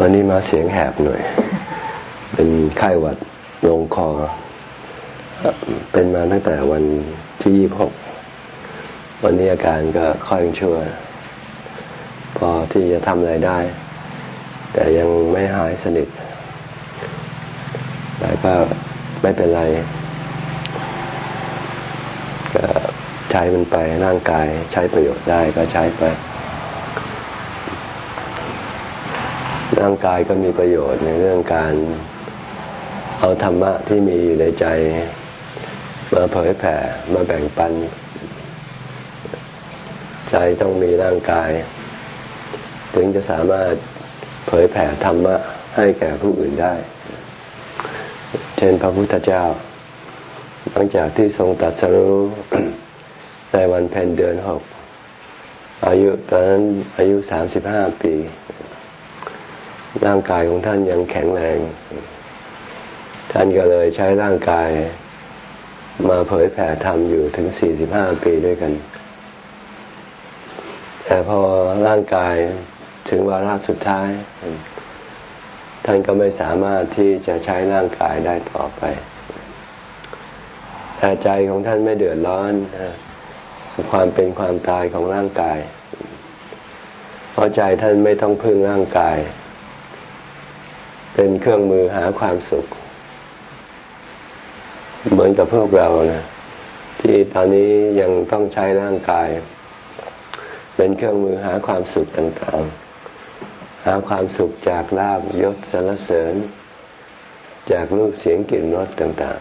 วันนี้มาเสียงแหบหน่อย เป็นไข้หวัดลงคอ เป็นมาตั้งแต่วันที่ยี่หกวันนี้อาการก็ค่อยชั่ว พอที่จะทำอะไรได้ แต่ยังไม่หายสนิทแต่ก็ไม่เป็นไรก็ใช้มันไปร่างกายใช้ประโยชน์ได้ก็ใช้ไป ร่างกายก็มีประโยชน์ในเรื่องการเอาธรรมะที่มีอยู่ในใจ มาเผยแผ่มาแบ่งปัน ใจต้องมีร่างกาย ถึงจะสามารถเผยแผ่ธรรมะให้แก่ผู้อื่นได้ เช่นพระพุทธเจ้า หลังจากที่ทรงตัดสรู้ในวันเพ็ญเดือนหกอายุตอนนั้นอายุสามสิบห้าปี ร่างกายของท่านยังแข็งแรง ท่านก็เลยใช้ร่างกาย มาเผยแผ่ธรรมอยู่ถึงสี่สิบห้าปีด้วยกัน แต่พอร่างกายถึงวาระสุดท้าย ท่านก็ไม่สามารถที่จะใช้ร่างกายได้ต่อไปแต่ใจของท่านไม่เดือดร้อนความเป็นความตายของร่างกาย เพราะใจท่านไม่ต้องพึ่งร่างกาย เป็นเครื่องมือหาความสุข เหมือนกับพวกเรานะที่ตอนนี้ยังต้องใช้ร่างกาย เป็นเครื่องมือหาความสุขต่างๆ หาความสุขจากลาบยศสรรเสริญ จากรูปเสียงกลิ่นรสต่าง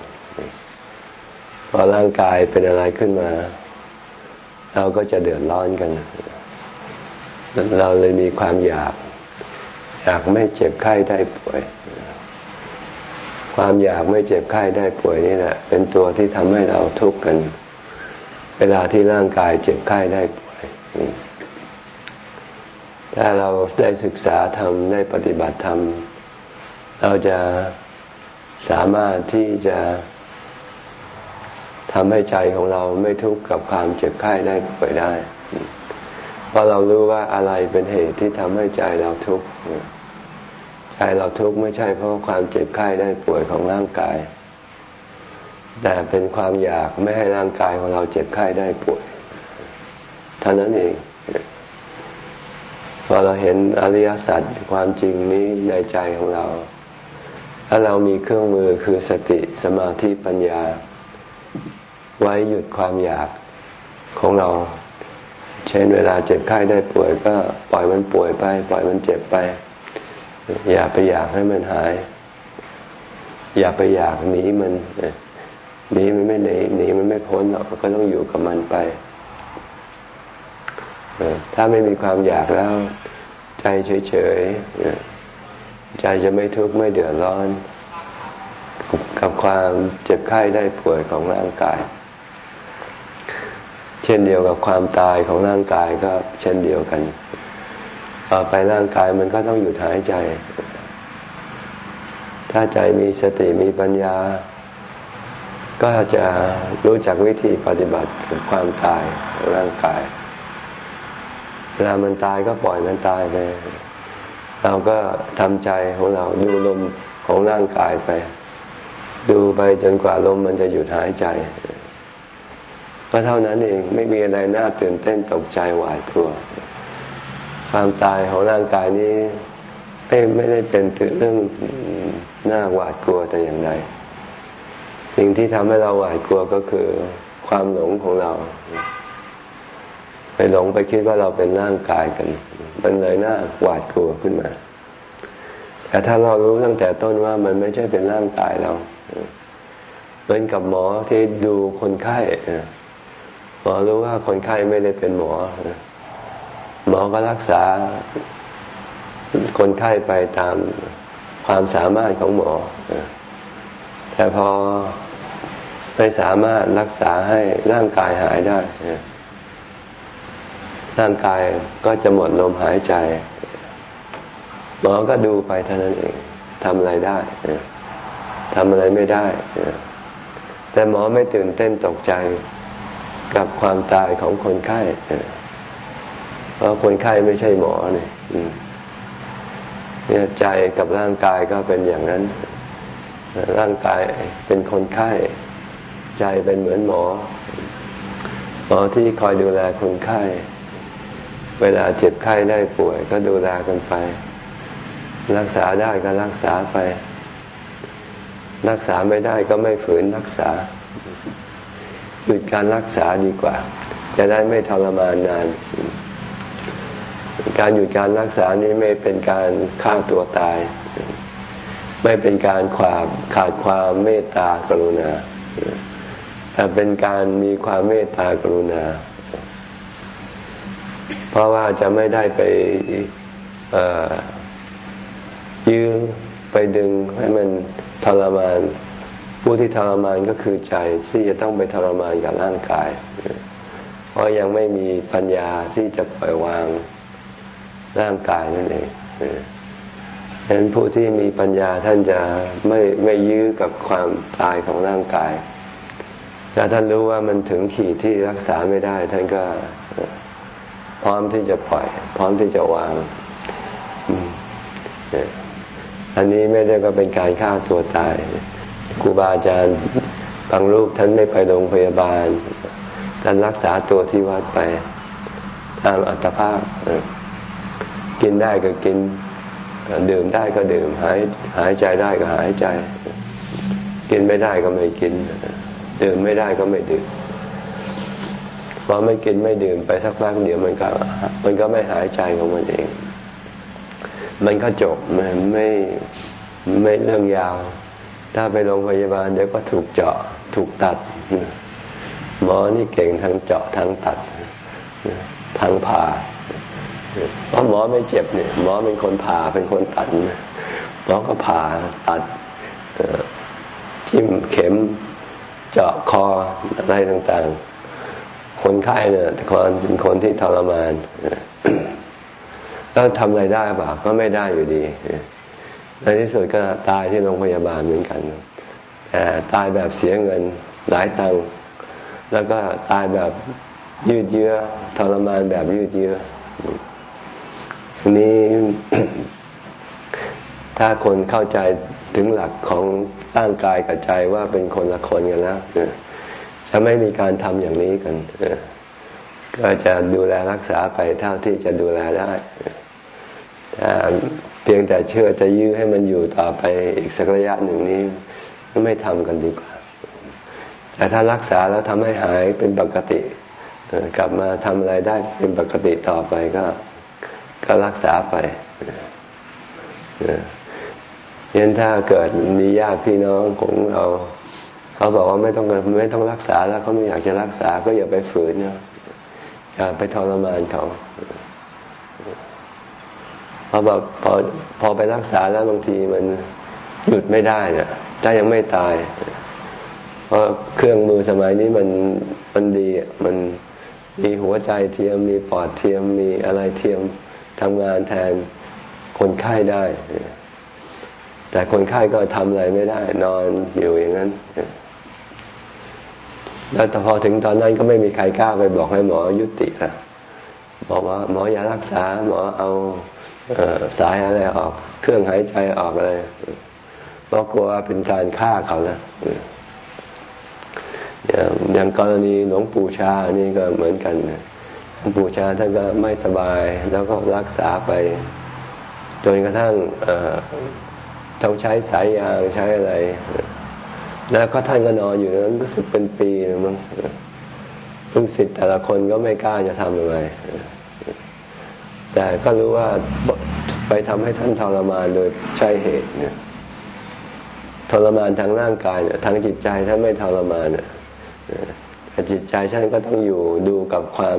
ๆ พอร่างกายเป็นอะไรขึ้นมา เราก็จะเดือดร้อนกัน เราเลยมีความอยาก อยากไม่เจ็บไข้ได้ป่วย ความอยากไม่เจ็บไข้ได้ป่วยนี่แหละเป็นตัวที่ทำให้เราทุกข์กัน เวลาที่ร่างกายเจ็บไข้ได้ป่วย ถ้าเราได้ศึกษาธรรมได้ปฏิบัติธรรมเราจะสามารถที่จะทำให้ใจของเราไม่ทุกข์กับความเจ็บไข้ได้ป่วยได้ เพราะเรารู้ว่าอะไรเป็นเหตุที่ทำให้ใจเราทุกข์ใจเราทุกข์ไม่ใช่เพราะความเจ็บไข้ได้ป่วยของร่างกาย แต่เป็นความอยากไม่ให้ร่างกายของเราเจ็บไข้ได้ป่วยเท่านั้นเองพอเราเห็นอริยสัจความจริงนี้ในใจของเรา ถ้าเรามีเครื่องมือคือสติสมาธิปัญญา ไว้หยุดความอยากของเรา เช่นเวลาเจ็บไข้ได้ป่วยก็ปล่อยมันป่วยไป ปล่อยมันเจ็บไป อย่าไปอยากให้มันหาย อย่าไปอยากหนีมันหนีมันไม่หนีหนีมันไม่พ้นหรอกก็ต้องอยู่กับมันไปถ้าไม่มีความอยากแล้ว ใจเฉยๆใจจะไม่ทุกข์ไม่เดือดร้อน กับความเจ็บไข้ได้ป่วยของร่างกาย เช่นเดียวกับความตายของร่างกายก็เช่นเดียวกัน ต่อไปร่างกายมันก็ต้องหยุดหายใจ ถ้าใจมีสติมีปัญญา ก็จะรู้จักวิธีปฏิบัติกับความตายของร่างกาย เวลามันตายก็ปล่อยมันตายไป เราก็ทำใจของเราดูลมของร่างกายไป ดูไปจนกว่าลมมันจะหยุดหายใจ ก็เท่านั้นเองไม่มีอะไรน่าตื่นเต้นตกใจหวาดกลัว ความตายของร่างกายนี้ไม่ไม่ได้เป็นเรื่องน่าหวาดกลัวแต่อย่างใดสิ่งที่ทำให้เราหวาดกลัวก็คือความหลงของเรา ไปหลงไปคิดว่าเราเป็นร่างกายกัน มันเลยน่าหวาดกลัวขึ้นมา แต่ถ้าเรารู้ตั้งแต่ต้นว่ามันไม่ใช่เป็นร่างกายเรา เหมือนกับหมอที่ดูคนไข้ หมอรู้ว่าคนไข้ไม่ได้เป็นหมอ หมอก็รักษาคนไข้ไปตามความสามารถของหมอ แต่พอไม่สามารถรักษาให้ร่างกายหายได้ ร่างกายก็จะหมดลมหายใจ หมอก็ดูไปเท่านั้นเองทำอะไรได้ทำอะไรไม่ได้ แต่หมอไม่ตื่นเต้นตกใจ กับความตายของคนไข้เพราะคนไข้ไม่ใช่หมอเนี่ยเนี่ยใจกับร่างกายก็เป็นอย่างนั้น ร่างกายเป็นคนไข้ ใจเป็นเหมือนหมอ หมอที่คอยดูแลคนไข้ เวลาเจ็บไข้ได้ป่วย ก็ดูแลกันไป รักษาได้ก็รักษาไป รักษาไม่ได้ก็ไม่ฝืนรักษา หยุดการรักษาดีกว่า จะได้ไม่ทรมานนาน การหยุดการรักษานี้ไม่เป็นการฆ่าตัวตาย ไม่เป็นการขาดขาดความเมตตากรุณา แต่เป็นการมีความเมตตากรุณา เพราะว่าจะไม่ได้ไปยื้อไปดึงให้มันทรมาน ผู้ที่ทรมานก็คือใจที่จะต้องไปทรมานกับร่างกาย เพราะยังไม่มีปัญญาที่จะปล่อยวางร่างกายนั่นเองฉะนั้นผู้ที่มีปัญญาท่านจะไม่ไม่ยื้อกับความตายของร่างกายถ้าท่านรู้ว่ามันถึงขีดที่รักษาไม่ได้ ท่านก็พร้อมที่จะปล่อย พร้อมที่จะวาง อันนี้ไม่ได้ก็เป็นการฆ่าตัวตาย ครูบาอาจารย์บางรูปท่านไม่ไปโรงพยาบาล ท่านรักษาตัวที่วัดไป ตามอัตภาพ กินได้ก็กินดื่มได้ก็ดื่ม หายหายใจได้ก็หายใจ กินไม่ได้ก็ไม่กิน ดื่มไม่ได้ก็ไม่ดื่มพอไม่กินไม่ดื่มไปสักพักเดี๋ยวมันก็ มันก็ไม่หายใจของมันเอง มันก็จบมันไม่ไม่เรื่องยาว ถ้าไปโรงพยาบาลเดี๋ยวก็ถูกเจาะถูกตัด หมอนี่เก่งทั้งเจาะทั้งตัดทั้งผ่าเพราะหมอไม่เจ็บเนี่ยหมอเป็นคนผ่าเป็นคนตัดหมอก็ผ่าตัดทิ่มเข็มเจาะคออะไรต่างๆ คนไข้เนี่ยคนเป็นคนที่ทรมานแล้วทำอะไรได้ป่ะก็ไม่ได้อยู่ดี ในที่สุดก็ตายที่โรงพยาบาลเหมือนกันแต่ตายแบบเสียเงินหลายตังค์แล้วก็ตายแบบยืดเยื้อทรมานแบบยืดเยื้อนี้ ถ้าคนเข้าใจถึงหลักของร่างกายกับใจว่าเป็นคนละคนกันแล้วจะไม่มีการทำอย่างนี้กันก็จะดูแลรักษาไปเท่าที่จะดูแลได้ถ้า เพียงแต่เชื่อจะยื้อให้มันอยู่ต่อไปอีกสักระยะหนึ่งนี้ก็ไม่ทำกันดีกว่า แต่ถ้ารักษาแล้วทำให้หายเป็นปกติ กลับมาทำอะไรได้เป็นปกติต่อไปก็ ก็รักษาไปยันถ้าเกิดมีญาติพี่น้องของเราเขาบอกว่าไม่ต้องไม่ต้องรักษาแล้วเขาไม่อยากจะรักษาก็อย่าไปฝืนนะอย่าไปทรมานเขา เพราะแบบพอพอไปรักษาแล้วบางทีมันหยุดไม่ได้เนี่ยถ้ายังไม่ตาย เพราะเครื่องมือสมัยนี้มันมันดีมันมีหัวใจเทียมมีปอดเทียมมีอะไรเทียมทำงานแทนคนไข้ได้ แต่คนไข้ก็ทำอะไรไม่ได้ นอนอยู่อย่างนั้นแล้วพอถึงตอนนั้นก็ไม่มีใครกล้าไปบอกให้หมอยุติละบอกว่าหมออย่ารักษาหมอเอา สายอะไรออก เครื่องหายใจออกอะไรเพราะกลัวเป็นการฆ่าเขาแล้วอย่างกรณีหลวงปู่ชานี่ก็เหมือนกันหลวงปู่ชาท่านก็ไม่สบาย แล้วก็รักษาไปจนกระทั่งต้องใช้สายยางใช้อะไร แล้วก็ท่านก็นอนอยู่นั้นรู้สึกเป็นปีมั้งลูกศิษย์แต่ละคนก็ไม่กล้าจะทำอะไร แต่ก็รู้ว่าไปทำให้ท่านทรมานโดยใช่เหตุเนี่ยทรมานทางร่างกายเนี่ยทางจิตใจท่านไม่ทรมานเนี่ยแต่จิตใจท่านก็ต้องอยู่ดูกับความ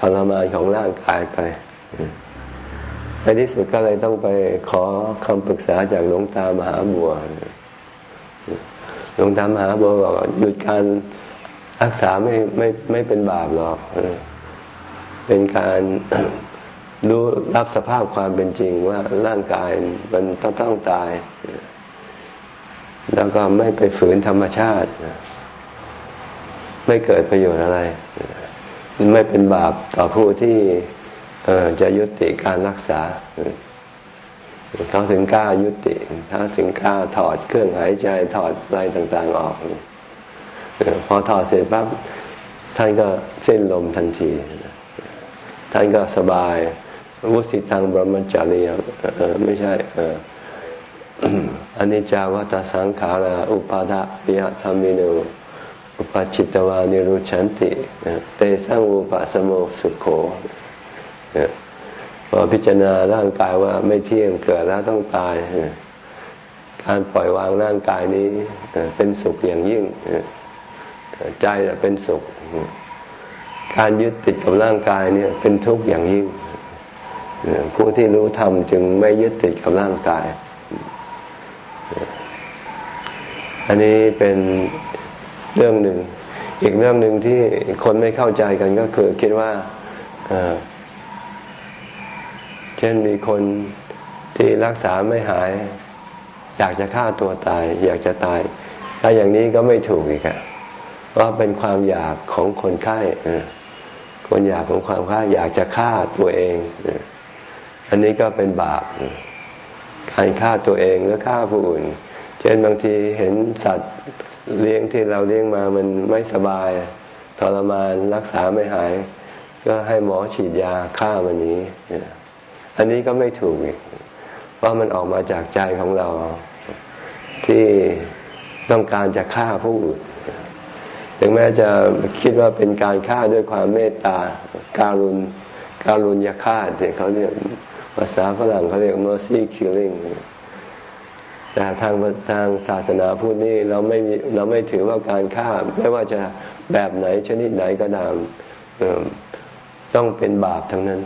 ทรมานของร่างกายไปในที่สุดก็เลยต้องไปขอคำปรึกษาจากหลวงตามหาบัวหลวงตามหาบัวบอกหยุดการรักษาไม่ไม่ไม่เป็นบาปหรอกเป็นการ รู้รับสภาพความเป็นจริงว่าร่างกายมันต้องต้องตาย แล้วก็ไม่ไปฝืนธรรมชาติ ไม่เกิดประโยชน์อะไร ไม่เป็นบาปต่อผู้ที่จะยุติการรักษาเขาถึงกล้ายุติเขาถึงกล้าถอดเครื่องหายใจถอดอะไรต่างๆออก พอถอดเสร็จปั๊บท่านก็เส้นลมทันที ท่านก็สบาย วุสิทางบรมจารีไม่ใช่อันนี้จาวัตสังขาราอุปาทะยะธรรมิโนอุปจิตวานิรุชันติเตสังอุปสมสุโขพอพิจารณาร่างกายว่าไม่เที่ยงเกิดแล้วต้องตาย การปล่อยวางร่างกายนี้เป็นสุขอย่างยิ่งใจเป็นสุข การยึดติดกับร่างกายเนี่ยเป็นทุกข์อย่างยิ่ง ผู้ที่รู้ธรรมจึงไม่ยึดติดกับร่างกาย อันนี้เป็นเรื่องหนึ่ง อีกเรื่องหนึ่งที่คนไม่เข้าใจกันก็คือ คิดว่าเช่นมีคนที่รักษาไม่หาย อยากจะฆ่าตัวตาย อยากจะตาย ถ้าอย่างนี้ก็ไม่ถูกอีกอะว่าเป็นความอยากของคนไข้คนอยากของความฆ่าอยากจะฆ่าตัวเอง อันนี้ก็เป็นบาปการฆ่าตัวเองหรือฆ่าผู้อื่น เช่นบางทีเห็นสัตว์เลี้ยงที่เราเลี้ยงมามันไม่สบายทรมานรักษาไม่หาย ก็ให้หมอฉีดยาฆ่ามันนี้อันนี้ก็ไม่ถูกอีกเพราะมันออกมาจากใจของเรา ที่ต้องการจะฆ่าผู้อื่นถึงแม้จะคิดว่าเป็นการฆ่าด้วยความเมตตาการุณการุณยาฆ่าที่เขาเรียก ภาษาฝรั่งเขาเรียก mercy killing แต่ทางทางศาสนาพูดนี่เราไม่เราไม่ถือว่าการฆ่า ไม่ว่าจะแบบไหนชนิดไหนก็ตามต้องเป็นบาปทั้งนั้น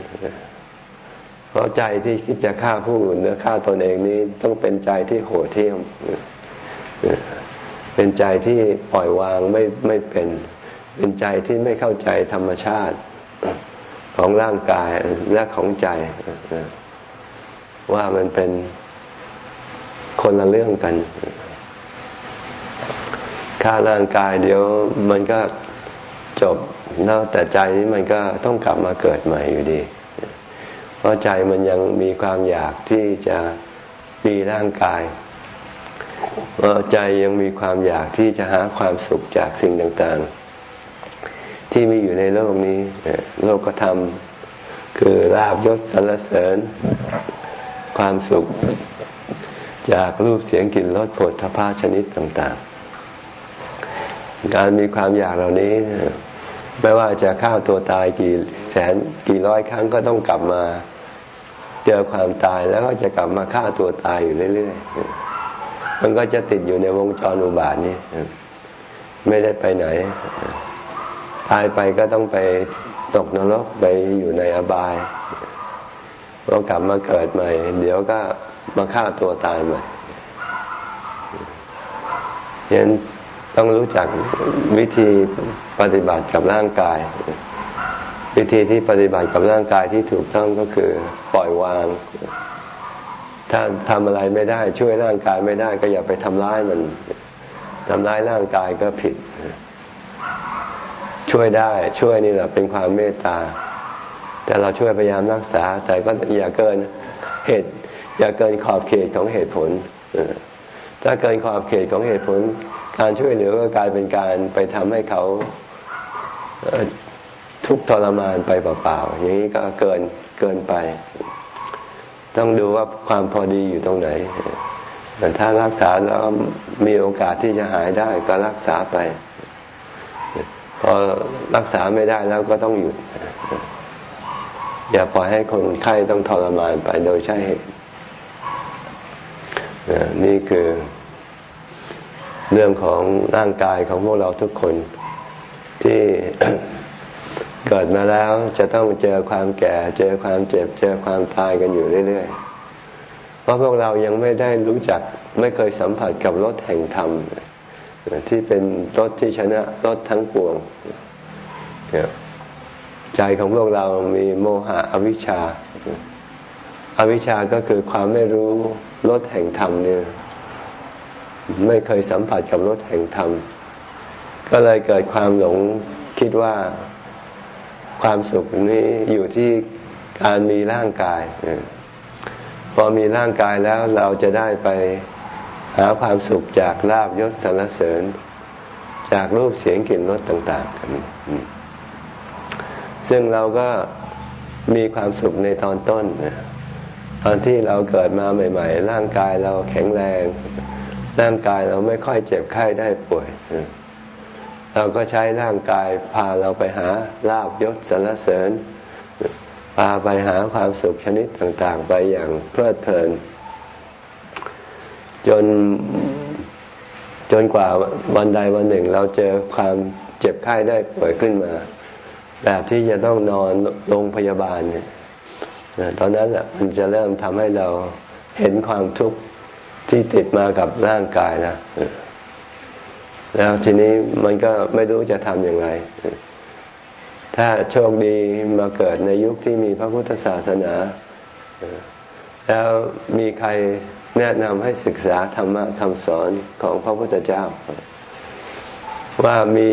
เพราะใจที่คิดจะฆ่าผู้อื่นหรือฆ่าตนเองนี้ต้องเป็นใจที่โหดเที่ยม เป็นใจที่ปล่อยวางไม่ไม่เป็น เป็นใจที่ไม่เข้าใจธรรมชาติ ของร่างกายและของใจว่ามันเป็นคนละเรื่องกันฆ่าร่างกายเดี๋ยวมันก็จบแล้วแต่ใจนี้มันก็ต้องกลับมาเกิดใหม่อยู่ดี เพราะใจมันยังมีความอยากที่จะมีร่างกายเพราะใจยังมีความอยากที่จะหาความสุขจากสิ่งต่างๆ ที่มีอยู่ในโลกนี้ โลกธรรม คือลาบยศสรรเสริญ ความสุขจากรูปเสียงกลิ่นรสผลทพาชนิดต่างๆ การมีความอยากเหล่านี้ ไม่ว่าจะฆ่าตัวตายกี่แสนกี่ร้อยครั้งก็ต้องกลับมาเจอความตายแล้วก็จะกลับมาฆ่าตัวตายอยู่เรื่อยๆ มันก็จะติดอยู่ในวงจรอุบาทนี้ ไม่ได้ไปไหน ตายไปก็ต้องไปตกนรกไปอยู่ในอบายพอกลับมาเกิดใหม่ เดี๋ยวก็มาฆ่าตัวตายใหม่ฉะนั้นต้องรู้จักวิธีปฏิบัติกับร่างกาย วิธีที่ปฏิบัติกับร่างกายที่ถูกต้องก็คือปล่อยวาง ถ้าทำอะไรไม่ได้ ช่วยร่างกายไม่ได้ ก็อย่าไปทำร้ายมันทำร้ายร่างกายก็ผิด ช่วยได้ช่วยนี่แหละเป็นความเมตตา แต่เราช่วยพยายามรักษา แต่ก็อย่าเกินเหตุ อย่าเกินขอบเขตของเหตุผลถ้าเกินขอบเขตของเหตุผล การช่วยเหลือก็กลายเป็นการไปทำให้เขาทุกทรมานไปเปล่าๆ อย่างนี้ก็เกินเกินไป ต้องดูว่าความพอดีอยู่ตรงไหน แต่ถ้ารักษาแล้วมีโอกาสที่จะหายได้ก็รักษาไป พอรักษาไม่ได้แล้วก็ต้องหยุด อย่าปล่อยให้คนไข้ต้องทรมานไปโดยใช่เหตุนี่คือเรื่องของร่างกายของพวกเราทุกคนที่เกิดมาแล้วจะต้องเจอความแก่ เจอความเจ็บ เจอความตายกันอยู่เรื่อยๆ เพราะพวกเรายังไม่ได้รู้จักไม่เคยสัมผัสกับรถแห่งธรรม ที่เป็นรถที่ชนะรถทั้งปวงใจของพวกเรามีโมหะอวิชชาอวิชชาก็คือความไม่รู้รถแห่งธรรมเนี่ย ไม่เคยสัมผัสกับรถแห่งธรรม ก็เลยเกิดความหลงคิดว่าความสุขนี้อยู่ที่การมีร่างกาย พอมีร่างกายแล้วเราจะได้ไป หาความสุขจากลาบยศสรรเสริญ จากรูปเสียงกลิ่นรสต่าง ๆ กัน ซึ่งเราก็มีความสุขในตอนต้น ตอนที่เราเกิดมาใหม่ ๆ ร่างกายเราแข็งแรง ร่างกายเราไม่ค่อยเจ็บไข้ได้ป่วย เราก็ใช้ร่างกายพาเราไปหาลาบยศสรรเสริญพาไปหาความสุขชนิดต่าง ๆ ไปอย่างเพลิดเพลิน จนจนกว่าวันใดวันหนึ่ง เราเจอความเจ็บไข้ได้ป่วยขึ้นมา แบบที่จะต้องนอนโรงพยาบาลเนี่ยตอนนั้นแหละมันจะเริ่มทำให้เราเห็นความทุกข์ที่ติดมากับร่างกายนะแล้วทีนี้มันก็ไม่รู้จะทำอย่างไร ถ้าโชคดีมาเกิดในยุคที่มีพระพุทธศาสนา แล้วมีใคร แนะนำให้ศึกษาธรรมะคำสอนของพระพุทธเจ้า ว่ามี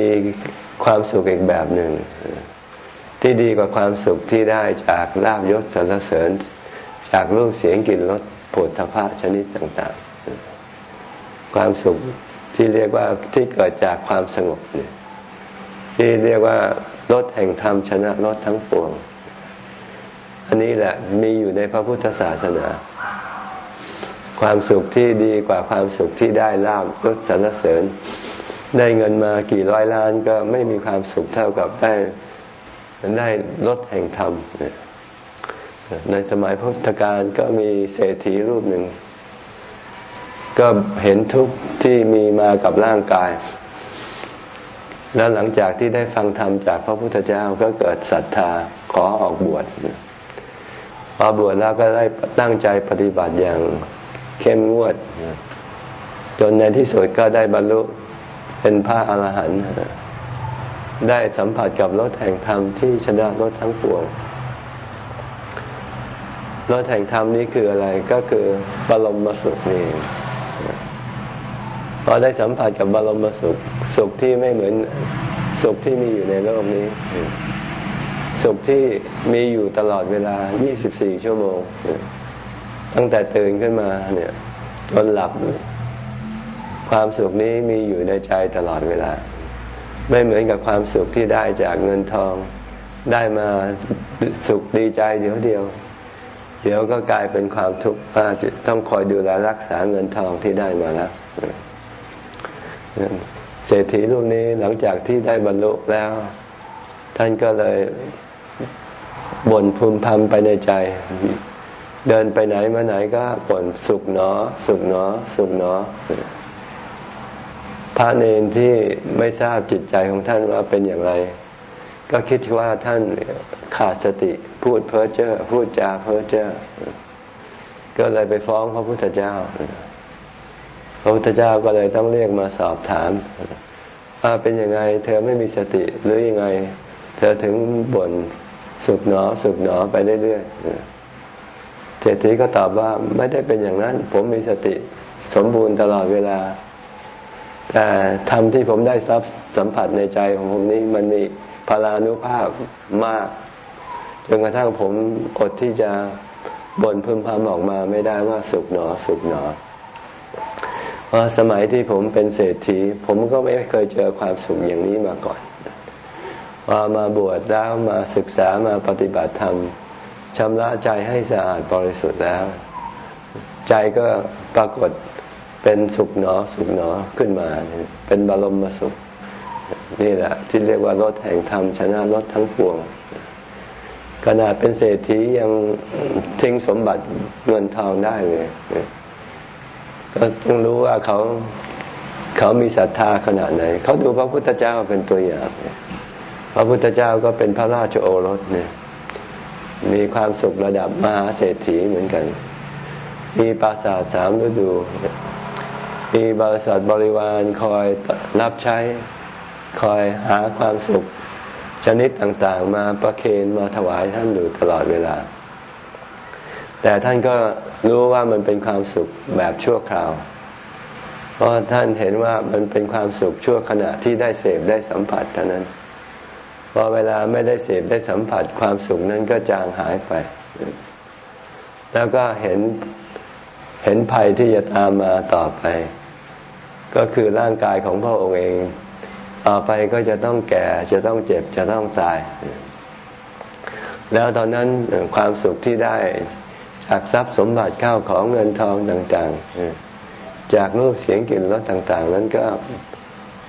ความสุขอีกแบบหนึ่ง ที่ดีกว่าความสุขที่ได้จากลาบยศสรรเสริญ จากรูปเสียงกลิ่นรสผลทพะชนิดต่าง ๆ ความสุขที่เรียกว่าที่เกิดจากความสงบเนี่ยที่เรียกว่ารถแห่งธรรมชนะรถทั้งปวง อันนี้แหละมีอยู่ในพระพุทธศาสนา ความสุขที่ดีกว่าความสุขที่ได้ลาบยศสรรเสริญ ได้เงินมากี่ร้อยล้านก็ไม่มีความสุขเท่ากับได้ได้รถแห่งธรรมในสมัยพุทธกาลก็มีเศรษฐีรูปหนึ่ง ก็เห็นทุกข์ที่มีมากับร่างกาย แล้วหลังจากที่ได้ฟังธรรมจากพระพุทธเจ้าก็เกิดศรัทธาขอออกบวชพอบวชแล้วก็ได้ตั้งใจปฏิบัติอย่าง เข้มงวด จนในที่สุดก็ได้บรรลุเป็นพระอรหันต์ได้สัมผัสกับรถแห่งธรรมที่ชนะรถทั้งปวงรถแห่งธรรมนี้คืออะไรก็คือ บรมมสุขนี่พอได้สัมผัสกับบรมสุข สุขที่ไม่เหมือนสุขที่มีอยู่ในโลกนี้ สุขที่มีอยู่ตลอดเวลา 24 ชั่วโมง ตั้งแต่ตื่นขึ้นมาเนี่ยจนหลับ ความสุขนี้มีอยู่ในใจตลอดเวลา ไม่เหมือนกับความสุขที่ได้จากเงินทอง ได้มาสุขดีใจเดียวเดียว เดี๋ยวก็กลายเป็นความทุกข์ต้องคอยดูแลรักษาเงินทองที่ได้มาแล้วเศรษฐีรูปนี้หลังจากที่ได้บรรลุแล้ว ท่านก็เลยบ่นภูมิพำไปในใจ เดินไปไหนมาไหนก็บ่นสุขหนอสุขหนอสุขหนอพระเนนที่ไม่ทราบจิตใจของท่านว่าเป็นอย่างไร ก็คิดว่าท่านขาดสติพูดเพ้อเจ้อพูดจาเพ้อเจ้อก็เลยไปฟ้องพระพุทธเจ้า พระพุทธเจ้าก็เลยต้องเรียกมาสอบถามว่าเป็นยังไง เธอไม่มีสติหรือยังไง เธอถึงบ่นสุขหนอสุขหนอไปเรื่อยๆ เศรษฐีก็ตอบว่าไม่ได้เป็นอย่างนั้น ผมมีสติสมบูรณ์ตลอดเวลา แต่ธรรมที่ผมได้รับสัมผัสในใจของผมนี้มันมีพลานุภาพมากจนกระทั่งผมอดที่จะบ่นพึมพำออกมาไม่ได้ว่าสุขหนอสุขหนอพราะสมัยที่ผมเป็นเศรษฐี ผมก็ไม่เคยเจอความสุขอย่างนี้มาก่อนพอมาบวชแล้วมาศึกษามาปฏิบัติธรรม ชำระใจให้สะอาดบริสุทธิ์แล้ว ใจก็ปรากฏเป็นสุขหนอสุขหนอขึ้นมา เป็นบรมมาสุข นี่แหละ ที่เรียกว่ารถแห่งธรรมชนะรถทั้งปวงขนาดเป็นเศรษฐียังทิ้งสมบัติเงินทองได้เลยก็ต้องรู้ว่าเขาเขามีศรัทธาขนาดไหน เขาดูพระพุทธเจ้าเป็นตัวอย่าง พระพุทธเจ้าก็เป็นพระราชโอรสเนี่ย มีความสุขระดับมหาเศรษฐีเหมือนกัน มีปราสาทสามฤดู มีบริษัทบริวารคอยรับใช้ คอยหาความสุข ชนิดต่างๆ มาประเคนมาถวายท่านอยู่ตลอดเวลา แต่ท่านก็รู้ว่ามันเป็นความสุขแบบชั่วคราว เพราะท่านเห็นว่ามันเป็นความสุขชั่วขณะที่ได้เสพได้สัมผัสเท่านั้น พอเวลาไม่ได้เสพได้สัมผัสความสุขนั้นก็จางหายไป แล้วก็เห็นเห็นภัยที่จะตามมาต่อไป ก็คือร่างกายของพระองค์เอง ต่อไปก็จะต้องแก่จะต้องเจ็บจะต้องตาย แล้วตอนนั้นความสุขที่ได้จากทรัพย์สมบัติข้าวของเงินทองต่างๆ จากรูปเสียงกลิ่นรสต่าง ๆ นั้นก็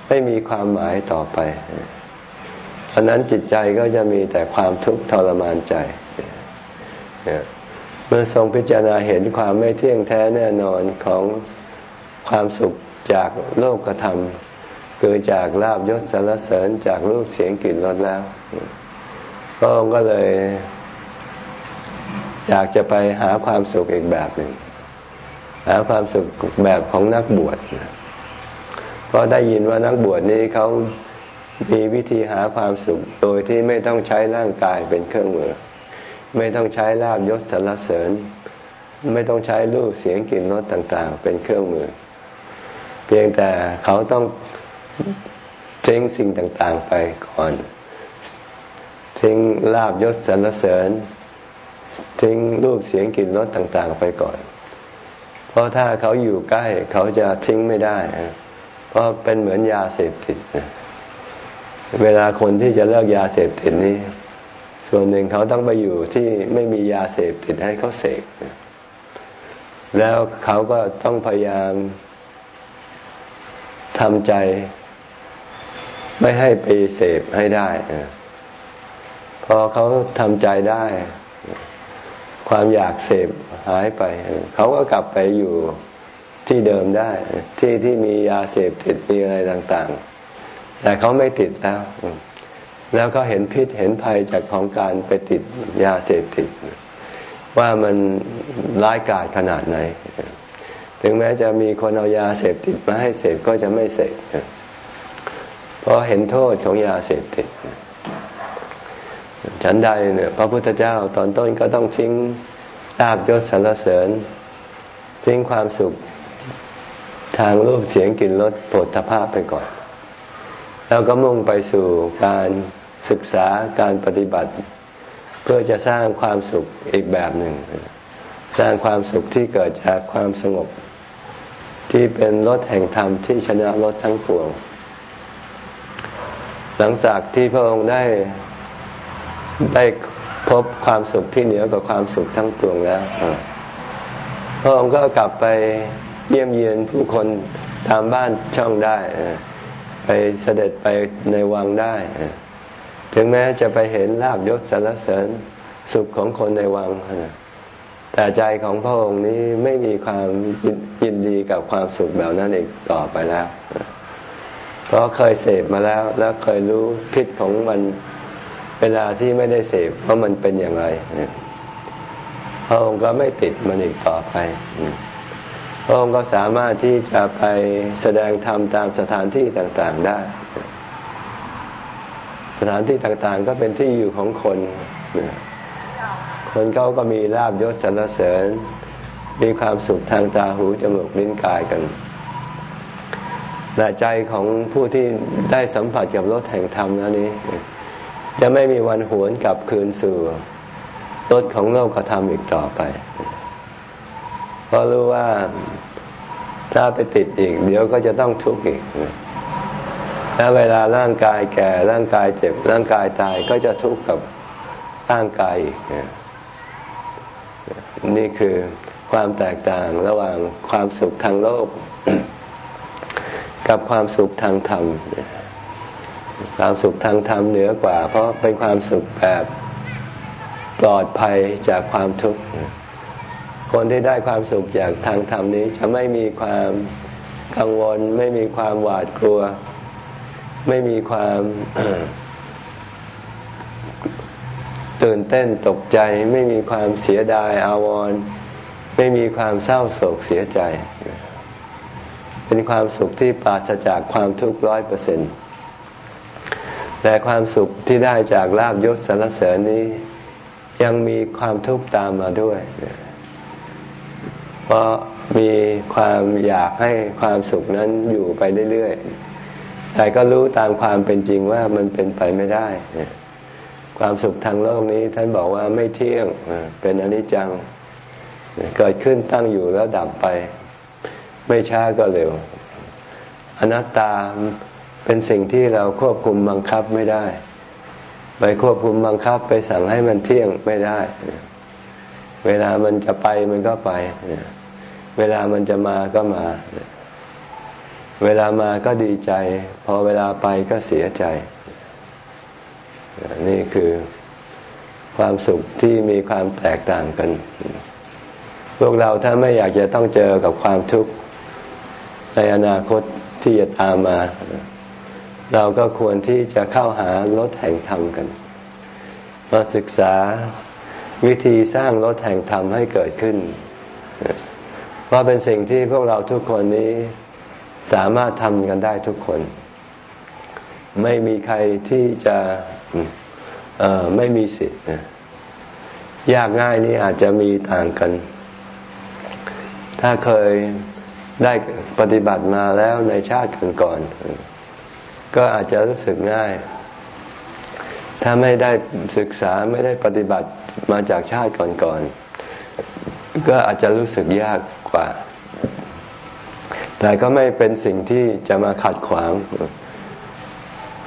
ไม่มีความหมายต่อไป ตอนนั้นจิตใจก็จะมีแต่ความทุกข์ทรมานใจ เมื่อทรงพิจารณาเห็นความไม่เที่ยงแท้แน่นอนของความสุขจากโลกธรรมคือจากลาบยศสารเสริญจากรูปเสียงกลิ่นรสแล้วพระองค์ก็เลย อยากจะไปหาความสุขอีกแบบหนึ่ง หาความสุขแบบของนักบวชเพราะได้ยินว่านักบวชนี้เขา มีวิธีหาความสุขโดยที่ไม่ต้องใช้ร่างกายเป็นเครื่องมือ ไม่ต้องใช้ลาบยศสรรเสริญ ไม่ต้องใช้รูปเสียงกลิ่นรสต่าง ๆ เป็นเครื่องมือ เพียงแต่เขาต้องทิ้งสิ่งต่าง ๆ ไปก่อน ทิ้งลาบยศสรรเสริญ ทิ้งรูปเสียงกลิ่นรสต่าง ๆ ไปก่อน เพราะถ้าเขาอยู่ใกล้เขาจะทิ้งไม่ได้ เพราะเป็นเหมือนยาเสพติด เวลาคนที่จะเลิกยาเสพติดนี้ ส่วนหนึ่งเขาต้องไปอยู่ที่ไม่มียาเสพติดให้เขาเสพแล้วเขาก็ต้องพยายามทำใจไม่ให้ไปเสพให้ได้ พอเขาทำใจได้ ความอยากเสพหายไป เขาก็กลับไปอยู่ที่เดิมได้ ที่ที่มียาเสพติดมีอะไรต่าง ๆ แต่เขาไม่ติดแล้ว แล้วก็เห็นพิษเห็นภัยจากของการไปติดยาเสพติด ว่ามันร้ายกาจขนาดไหน ถึงแม้จะมีคนเอายาเสพติดมาให้เสพก็จะไม่เสพเพราะเห็นโทษของยาเสพติดฉันใดเนี่ยพระพุทธเจ้าตอนต้นก็ต้องทิ้งลาบยศสรรเสริญ ทิ้งความสุขทางรูปเสียงกลิ่นรสโผฏฐภาพไปก่อน แล้วก็มุ่งไปสู่การศึกษาการปฏิบัติ เพื่อจะสร้างความสุขอีกแบบหนึ่ง สร้างความสุขที่เกิดจากความสงบ ที่เป็นรถแห่งธรรมที่ชนะรถทั้งปวง หลังจากที่พระองค์ได้ได้พบความสุขที่เหนือกว่าความสุขทั้งปวงแล้วพระองค์ก็กลับไปเยี่ยมเยียนผู้คนตามบ้านช่องได้ เสด็จไปในวังได้ ถึงแม้จะไปเห็นลาบยศสารเสริญสุขของคนในวัง แต่ใจของพระองค์นี้ไม่มีความยินดีกับความสุขแบบนั้นอีกต่อไปแล้ว เพราะเคยเสพมาแล้ว แล้วเคยรู้พิษของมันเวลาที่ไม่ได้เสพเพรามันเป็นอย่างไรพระองค์ก็ไม่ติดมันอีกต่อไป พระองค์ก็สามารถที่จะไปแสดงธรรมตามสถานที่ต่างๆได้ สถานที่ต่างๆก็เป็นที่อยู่ของคน คนเขาก็มีลาบยศสรรเสริญ มีความสุขทางตาหูจมูกลิ้นกายกันแต่ใจของผู้ที่ได้สัมผัสกับรถแห่งธรรมนั้นนี้ จะไม่มีวันหวนกลับคืนสู่รถของโลกธรรมอีกต่อไป เพราะรู้ว่าถ้าไปติดอีก เดี๋ยวก็จะต้องทุกข์อีกถ้าเวลาร่างกายแก่ร่างกายเจ็บ ร่างกายตายก็จะทุกข์กับร่างกายอีกนี่คือความแตกต่างระหว่างความสุขทางโลก กับความสุขทางธรรม ความสุขทางธรรมเหนือกว่า เพราะเป็นความสุขแบบปลอดภัยจากความทุกข์ คนที่ได้ความสุขจากทางธรรมนี้จะไม่มีความกังวล ไม่มีความหวาดกลัว ไม่มีความตื่นเต้นตกใจ ไม่มีความเสียดายอาวรณ์ไม่มีความเศร้าโศกเสียใจ เป็นความสุขที่ปราศจากความทุกข์ร้อยเปอร์เซ็นต์แต่ความสุขที่ได้จากลาบยศสรรเสริญนี้ ยังมีความทุกข์ตามมาด้วย เพราะมีความอยากให้ความสุขนั้นอยู่ไปเรื่อยๆ แต่ก็รู้ตามความเป็นจริงว่ามันเป็นไปไม่ได้ ความสุขทางโลกนี้ท่านบอกว่าไม่เที่ยง เป็นอนิจจัง เกิดขึ้นตั้งอยู่แล้วดับไป ไม่ช้าก็เร็ว อนัตตาเป็นสิ่งที่เราควบคุมบังคับไม่ได้ ไปควบคุมบังคับไปสั่งให้มันเที่ยงไม่ได้ เวลามันจะไปมันก็ไปเเวลามันจะมาก็มา เวลามาก็ดีใจ พอเวลาไปก็เสียใจ นี่คือความสุขที่มีความแตกต่างกัน พวกเราถ้าไม่อยากจะต้องเจอกับความทุกข์ในอนาคตที่จะตามมา เราก็ควรที่จะเข้าหารถแห่งธรรมกันมาศึกษาวิธีสร้างรถแห่งธรรมให้เกิดขึ้น ว่าเป็นสิ่งที่พวกเราทุกคนนี้สามารถทำกันได้ทุกคน ไม่มีใครที่จะไม่มีสิทธิ์ยากง่ายนี่อาจจะมีต่างกัน ถ้าเคยได้ปฏิบัติมาแล้วในชาติก่อนๆก็อาจจะรู้สึกง่าย ถ้าไม่ได้ศึกษาไม่ได้ปฏิบัติมาจากชาติก่อนๆ ก็อาจจะรู้สึกยากกว่า แต่ก็ไม่เป็นสิ่งที่จะมาขัดขวาง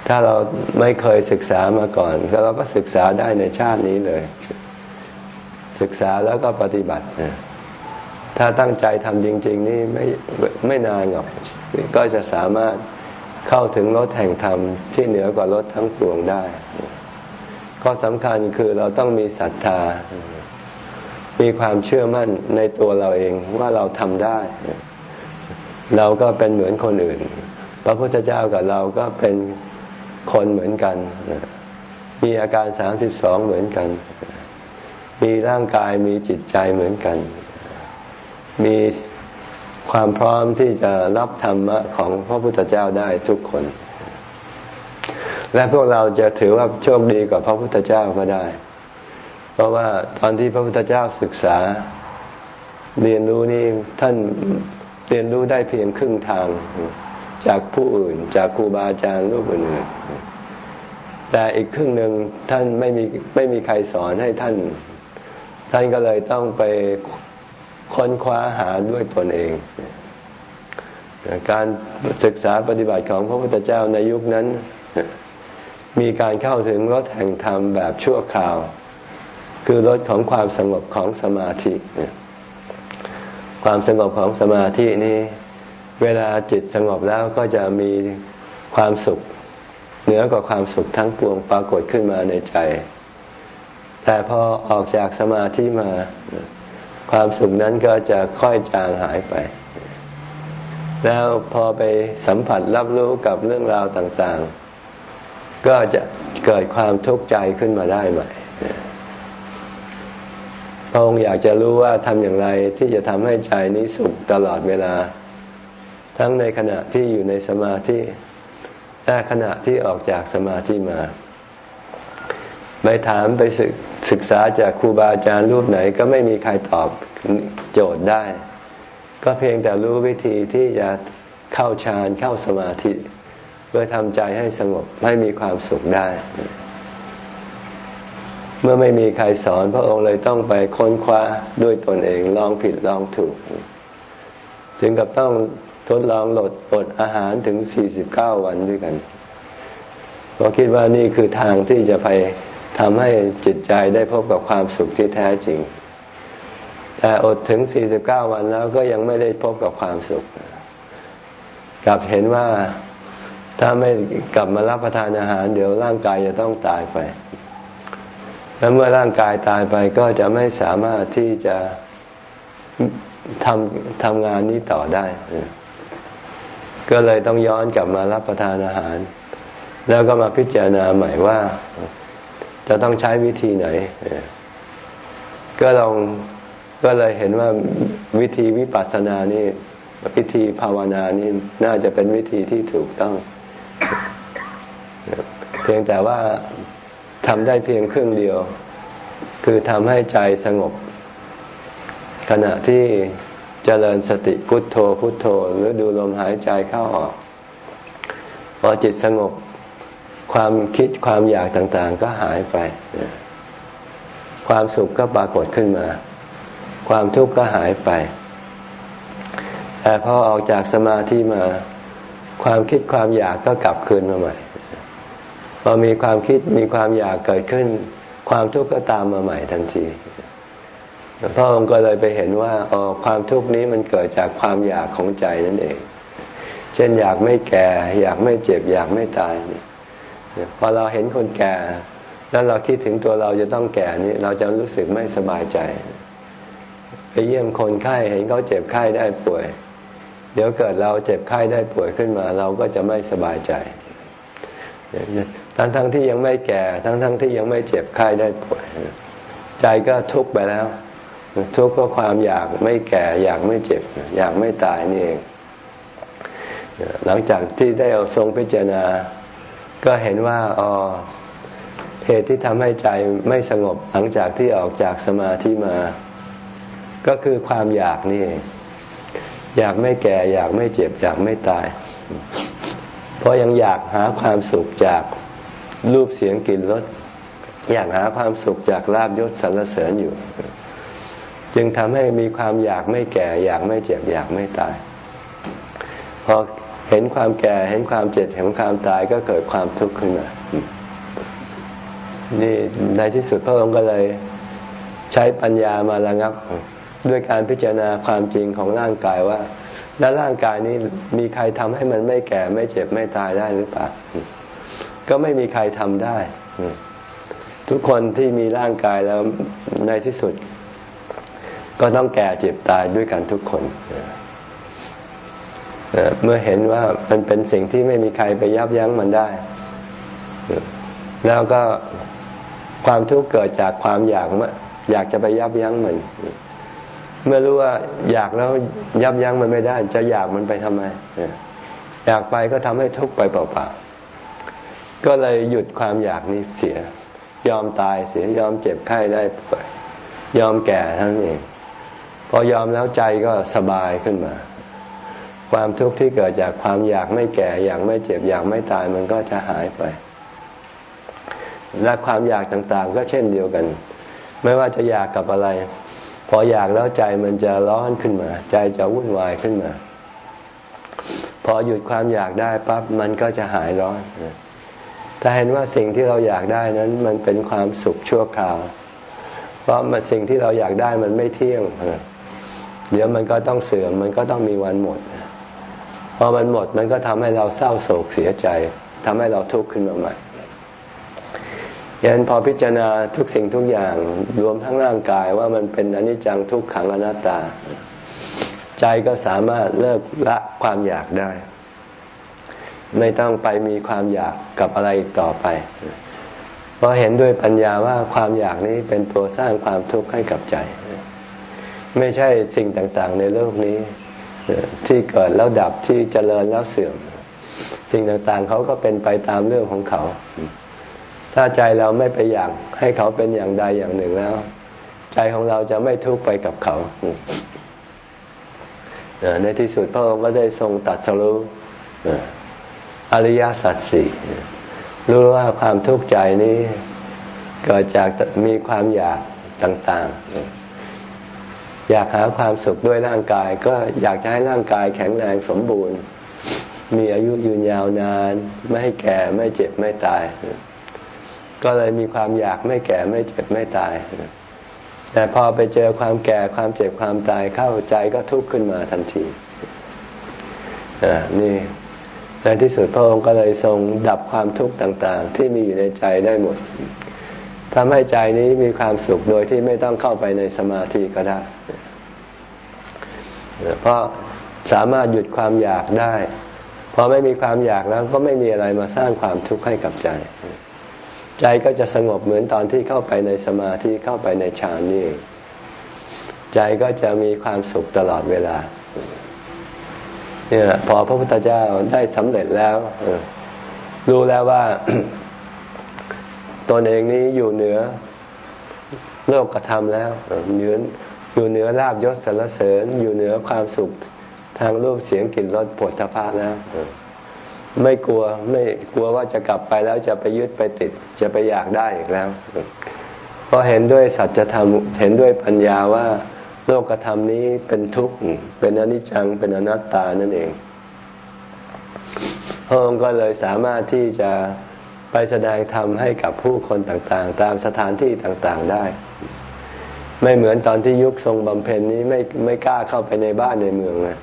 ถ้าเราไม่เคยศึกษามาก่อนก็เราก็ศึกษาได้ในชาตินี้เลย ศึกษาแล้วก็ปฏิบัติ ถ้าตั้งใจทำจริง ๆ นี่ไม่ไม่นานหรอก ก็จะสามารถเข้าถึงรถแห่งธรรมที่เหนือกว่ารถทั้งปวงได้ ข้อสำคัญคือเราต้องมีศรัทธา มีความเชื่อมั่นในตัวเราเองว่าเราทำได้ เราก็เป็นเหมือนคนอื่น พระพุทธเจ้ากับเราก็เป็นคนเหมือนกัน มีอาการสามสิบสองเหมือนกัน มีร่างกายมีจิตใจเหมือนกัน มีความพร้อมที่จะรับธรรมะของพระพุทธเจ้าได้ทุกคน และพวกเราจะถือว่าโชคดีกว่าพระพุทธเจ้าก็ได้ เพราะว่าตอนที่พระพุทธเจ้าศึกษา เรียนรู้นี่ท่านเรียนรู้ได้เพียงครึ่งทาง จากผู้อื่น จากครูบาอาจารย์รูปอื่นแต่อีกครึ่งหนึ่งท่านไม่มีไม่มีใครสอนให้ท่าน ท่านก็เลยต้องไปค้นคว้าหาด้วยตนเอง การศึกษาปฏิบัติของพระพุทธเจ้าในยุคนั้น มีการเข้าถึงรถแห่งธรรมแบบชั่วคราว คือรถของความสงบของสมาธิความสงบของสมาธินี้ เวลาจิตสงบแล้วก็จะมีความสุข เหนือกว่าความสุขทั้งปวงปรากฏขึ้นมาในใจ แต่พอออกจากสมาธิมา ความสุขนั้นก็จะค่อยจางหายไป แล้วพอไปสัมผัสรับรู้กับเรื่องราวต่าง ๆ ก็จะเกิดความทุกข์ใจขึ้นมาได้ใหม่ พระองค์อยากจะรู้ว่าทำอย่างไรที่จะทำให้ใจนี้สุขตลอดเวลา ทั้งในขณะที่อยู่ในสมาธิและขณะที่ออกจากสมาธิมา ไปถามไปศึกษาจากครูบาอาจารย์รูปไหนก็ไม่มีใครตอบโจทย์ได้ ก็เพียงแต่รู้วิธีที่จะเข้าฌานเข้าสมาธิ เพื่อทำใจให้สงบให้มีความสุขได้ เมื่อไม่มีใครสอน พระองค์เลยต้องไปค้นคว้าด้วยตนเองลองผิดลองถูก ถึงกับต้องทดลองหลดอดอาหารถึง49วันด้วยกันเพราะคิดว่านี่คือทางที่จะไปทำให้จิตใจได้พบกับความสุขที่แท้จริง แต่อดถึง49วันแล้วก็ยังไม่ได้พบกับความสุข กลับเห็นว่าถ้าไม่กลับมารับประทานอาหาร เดี๋ยวร่างกายจะต้องตายไป แล้วเมื่อร่างกายตายไปก็จะไม่สามารถที่จะทำทำงานนี้ต่อได้ ก็เลยต้องย้อนกลับมารับประทานอาหาร แล้วก็มาพิจารณาใหม่ว่า จะต้องใช้วิธีไหน ก็ลองก็เลยเห็นว่าวิธีวิปัสสนานี่วิธีภาวนานี่น่าจะเป็นวิธีที่ถูกต้อง เพียงแต่ว่า ทำได้เพียงครึ่งเดียว คือทำให้ใจสงบ ขณะที่เจริญสติพุทโธพุทโธ หรือดูลมหายใจเข้าออก พอจิตสงบความคิดความอยากต่างๆ ก็หายไป ความสุขก็ปรากฏขึ้นมา ความทุกข์ก็หายไป แต่พอออกจากสมาธิมา ความคิดความอยากก็กลับคืนมาใหม่ พอมีความคิดมีความอยากเกิดขึ้น ความทุกข์ก็ตามมาใหม่ทันทีพระองค์ก็เลยไปเห็นว่าอ๋อความทุกข์นี้มันเกิดจากความอยากของใจนั่นเอง เช่นอยากไม่แก่ อยากไม่เจ็บ อยากไม่ตายพอเราเห็นคนแก่แล้วเราคิดถึงตัวเราจะต้องแก่นี่เราจะรู้สึกไม่สบายใจ ไปเยี่ยมคนไข้เห็นเขาเจ็บไข้ได้ป่วย เดี๋ยวเกิดเราเจ็บไข้ได้ป่วยขึ้นมา เราก็จะไม่สบายใจ ทั้งทั้งที่ยังไม่แก่ ทั้งทั้งที่ยังไม่เจ็บไข้ได้ป่วย ใจก็ทุกข์ไปแล้ว ทุกข์เพราะความอยากไม่แก่ อยากไม่เจ็บ อยากไม่ตายนี่เอง หลังจากที่ได้เอาทรงพิจารณา ก็เห็นว่าอ๋อเหตุที่ทำให้ใจไม่สงบหลังจากที่ออกจากสมาธิมา ก็คือความอยากนี่ อยากไม่แก่ อยากไม่เจ็บ อยากไม่ตาย เพราะยังอยากหาความสุขจาก รูปเสียงกลิ่นรสอยากหาความสุขจากลาบยศสรรเสริญอยู่ จึงทำให้มีความอยากไม่แก่ อยากไม่เจ็บ อยากไม่ตาย พอเห็นความแก่เห็นความเจ็บเห็นความตายก็เกิดความทุกข์ขึ้นมานี่ในที่สุดพระองค์ก็เลยใช้ปัญญามาระงับ ด้วยการพิจารณาความจริงของร่างกายว่า แล้วร่างกายนี้มีใครทำให้มันไม่แก่ไม่เจ็บไม่ตายได้หรือเปล่า ก็ไม่มีใครทำได้ ทุกคนที่มีร่างกายแล้วในที่สุด ก็ต้องแก่เจ็บตายด้วยกันทุกคนเมื่อเห็นว่ามันเป็นสิ่งที่ไม่มีใครไปยับยั้งมันได้ แล้วก็ความทุกข์เกิดจากความอยากอยากจะไปยับยั้งมัน เมื่อรู้ว่าอยากแล้วยับยั้งมันไม่ได้ จะอยากมันไปทำไม อยากไปก็ทำให้ทุกข์ไปเปล่าๆ ก็เลยหยุดความอยากนี้เสีย ยอมตายเสียยอมเจ็บไข้ได้ป่วยยอมแก่ทั้งเอง พอยอมแล้วใจก็สบายขึ้นมา ความทุกข์ที่เกิดจากความอยากไม่แก่ อยากไม่เจ็บอยากไม่ตายมันก็จะหายไป และความอยากต่างๆ ก็เช่นเดียวกัน ไม่ว่าจะอยากกับอะไร พออยากแล้วใจมันจะร้อนขึ้นมา ใจจะวุ่นวายขึ้นมา พอหยุดความอยากได้ปั๊บมันก็จะหายร้อน ถ้าเห็นว่าสิ่งที่เราอยากได้นั้น มันเป็นความสุขชั่วคราว เพราะมันสิ่งที่เราอยากได้มันไม่เที่ยง เดี๋ยวมันก็ต้องเสื่อม มันก็ต้องมีวันหมด พอมันหมดมันก็ทำให้เราเศร้าโศกเสียใจทำให้เราทุกข์ขึ้นมาใหม่ยันพอพิจารณาทุกสิ่งทุกอย่างรวมทั้งร่างกายว่ามันเป็นอนิจจังทุกขังอนัตตา ใจก็สามารถเลิกละความอยากได้ ไม่ต้องไปมีความอยากกับอะไรต่อไป เพราะเห็นด้วยปัญญาว่าความอยากนี้เป็นตัวสร้างความทุกข์ให้กับใจ ไม่ใช่สิ่งต่างๆ ในโลกนี้ ที่เกิดแล้วดับที่เจริญแล้วเสื่อม สิ่งต่างๆเขาก็เป็นไปตามเรื่องของเขา ถ้าใจเราไม่ไปอยากให้เขาเป็นอย่างใดอย่างหนึ่งแล้ว ใจของเราจะไม่ทุกข์ไปกับเขาในที่สุดพระองค์ก็ได้ทรงตัดสรุ อริยสัจสี่รู้ว่าความทุกข์ใจนี้เกิดจากมีความอยากต่างๆ อยากหาความสุขด้วยร่างกาย ก็อยากจะให้ร่างกายแข็งแรงสมบูรณ์ มีอายุยืนยาวนาน ไม่ให้แก่ไม่เจ็บไม่ตาย ก็เลยมีความอยากไม่แก่ไม่เจ็บไม่ตาย แต่พอไปเจอความแก่ความเจ็บความตายเข้าใจก็ทุกข์ขึ้นมาทันทีนี่ ในที่สุดพระองค์ก็เลยทรงดับความทุกข์ต่างๆ ที่มีอยู่ในใจได้หมดทำให้ใจนี้มีความสุขโดยที่ไม่ต้องเข้าไปในสมาธิก็ได้ เพราะสามารถหยุดความอยากได้ พอไม่มีความอยากแล้วก็ไม่มีอะไรมาสร้างความทุกข์ให้กับใจ ใจก็จะสงบเหมือนตอนที่เข้าไปในสมาธิเข้าไปในฌานนี่ใจก็จะมีความสุขตลอดเวลา นี่ยพอพระพุทธเจ้าได้สำเร็จแล้วรู้แล้วว่าตนเองนี้อยู่เหนือโลกกระทำแล้วเหนืออยู่เหนือลาบยศสรรเสริญ อยู่เหนือความสุขทางรูปเสียงกลิ่นรสผลทพะแล้วไม่กลัวไม่กลัวว่าจะกลับไปแล้วจะไปยึดไปติด จะไปอยากได้อีกแล้วเพราะเห็นด้วยสัจธรรมเห็นด้วยปัญญาว่า โลกธรรมนี้เป็นทุกข์เป็นอนิจจังเป็นอนัตตานั่นเองพระองค์ก็เลยสามารถที่จะไปแสดงธรรมให้กับผู้คนต่างๆ ตามสถานที่ต่างๆได้ ไม่เหมือนตอนที่ยุคทรงบำเพ็ญนี้ไม่ไม่กล้าเข้าไปในบ้านในเมืองนะ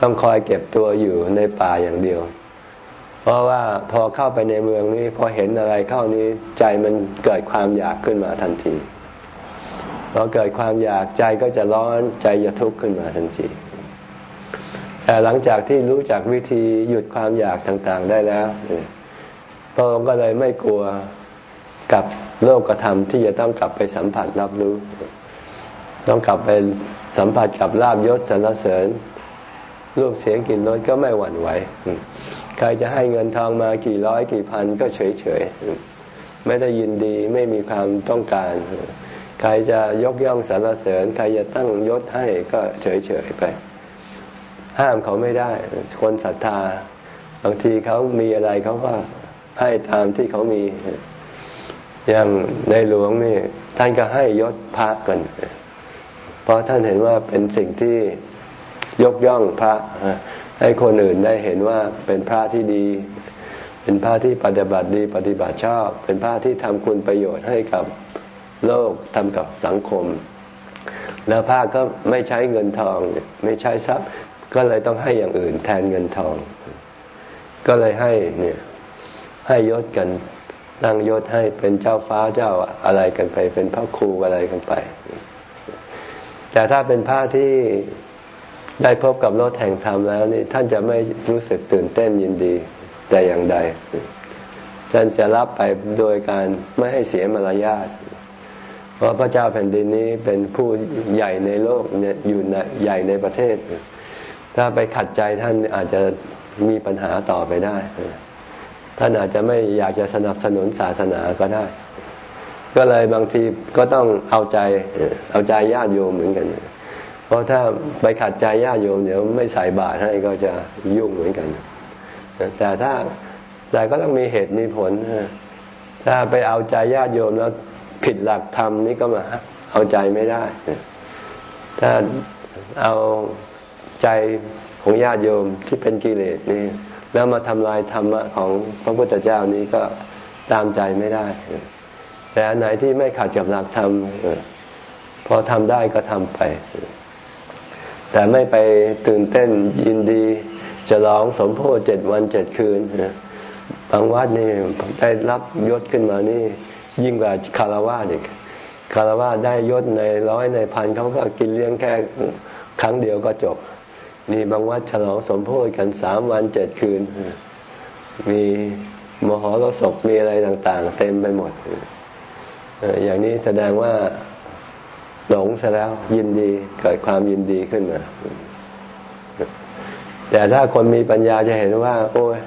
ต้องคอยเก็บตัวอยู่ในป่าอย่างเดียว เพราะว่าพอเข้าไปในเมืองนี้พอเห็นอะไรเข้านี้ใจมันเกิดความอยากขึ้นมาทันที พอเกิดความอยากใจก็จะร้อนใจจะทุกข์ขึ้นมาทันทีแต่หลังจากที่รู้จักวิธีหยุดความอยากต่างๆได้แล้วพระองค์ก็เลยไม่กลัวกับโลกธรรมที่จะต้องกลับไปสัมผัสรับรู้ ต้องกลับไปสัมผัสกับลาบยศสรรเสริญรูปเสียงกลิ่นรสก็ไม่หวั่นไหวใครจะให้เงินทองมากี่ร้อยกี่พันก็เฉยเฉยไม่ได้ยินดีไม่มีความต้องการ ใครจะยกย่องสรรเสริญ ใครจะตั้งยศให้ก็เฉยเฉยไป ห้ามเขาไม่ได้ คนศรัทธา บางทีเขามีอะไรเขาก็ให้ตามที่เขามี อย่างในหลวงนี่ ท่านก็ให้ยศพระกัน เพราะท่านเห็นว่าเป็นสิ่งที่ยกย่องพระ ให้คนอื่นได้เห็นว่าเป็นพระที่ดี เป็นพระที่ปฏิบัติดีปฏิบัติชอบ เป็นพระที่ทำคุณประโยชน์ให้กับ โลกทำกับสังคม แล้วพระก็ไม่ใช้เงินทอง ไม่ใช้ทรัพย์ ก็เลยต้องให้อย่างอื่นแทนเงินทอง ก็เลยให้เนี่ยให้ยศกันตั้งยศให้เป็นเจ้าฟ้าเจ้าอะไรกันไป เป็นพระครูอะไรกันไป แต่ถ้าเป็นพระที่ได้พบกับรถแห่งธรรมแล้วนี่ท่านจะไม่รู้สึกตื่นเต้นยินดีแต่อย่างใดท่านจะรับไปโดยการไม่ให้เสียมารยาท พราะพระเจ้าแผ่นดินนี้เป็นผู้ใหญ่ในโลกเนี่ยอยู่ใหญ่ในประเทศ ถ้าไปขัดใจท่านอาจจะมีปัญหาต่อไปได้ ท่านอาจจะไม่อยากจะสนับสนุนศาสนาก็ได้ ก็เลยบางทีก็ต้องเอาใจเอาใจญาติโยมเหมือนกัน เพราะถ้าไปขัดใจญาติโยมเดี๋ยวไม่ใส่บาตรให้ก็จะยุ่งเหมือนกัน แต่ถ้าแต่ก็ต้องมีเหตุมีผลถ้าไปเอาใจญาติโยมแล้ว ผิดหลักธรรมนี่ก็มาเอาใจไม่ได้ ถ้าเอาใจของญาติโยมที่เป็นกิเลสนี่แล้วมาทำลายธรรมะของพระพุทธเจ้านี้ก็ตามใจไม่ได้ แต่อันไหนที่ไม่ขัดกับหลักธรรมพอทำได้ก็ทำไป แต่ไม่ไปตื่นเต้นยินดีจะร้องสมโพธิเจ็ดวันเจ็ดคืนบางวัดนี่ได้รับยศขึ้นมานี่ ยิ่งกว่าคารวะอีกคารวะได้ยศในร้อยในพันเขาก็กินเลี้ยงแค่ครั้งเดียวก็จบมีบางวัดฉลองสมโพธิกันสามวันเจ็ดคืน มีมหรสพมีอะไรต่าง ๆ เต็มไปหมด อย่างนี้แสดงว่าหลงซะแล้วยินดีเกิดความยินดีขึ้นมา แต่ถ้าคนมีปัญญาจะเห็นว่า โอ้ย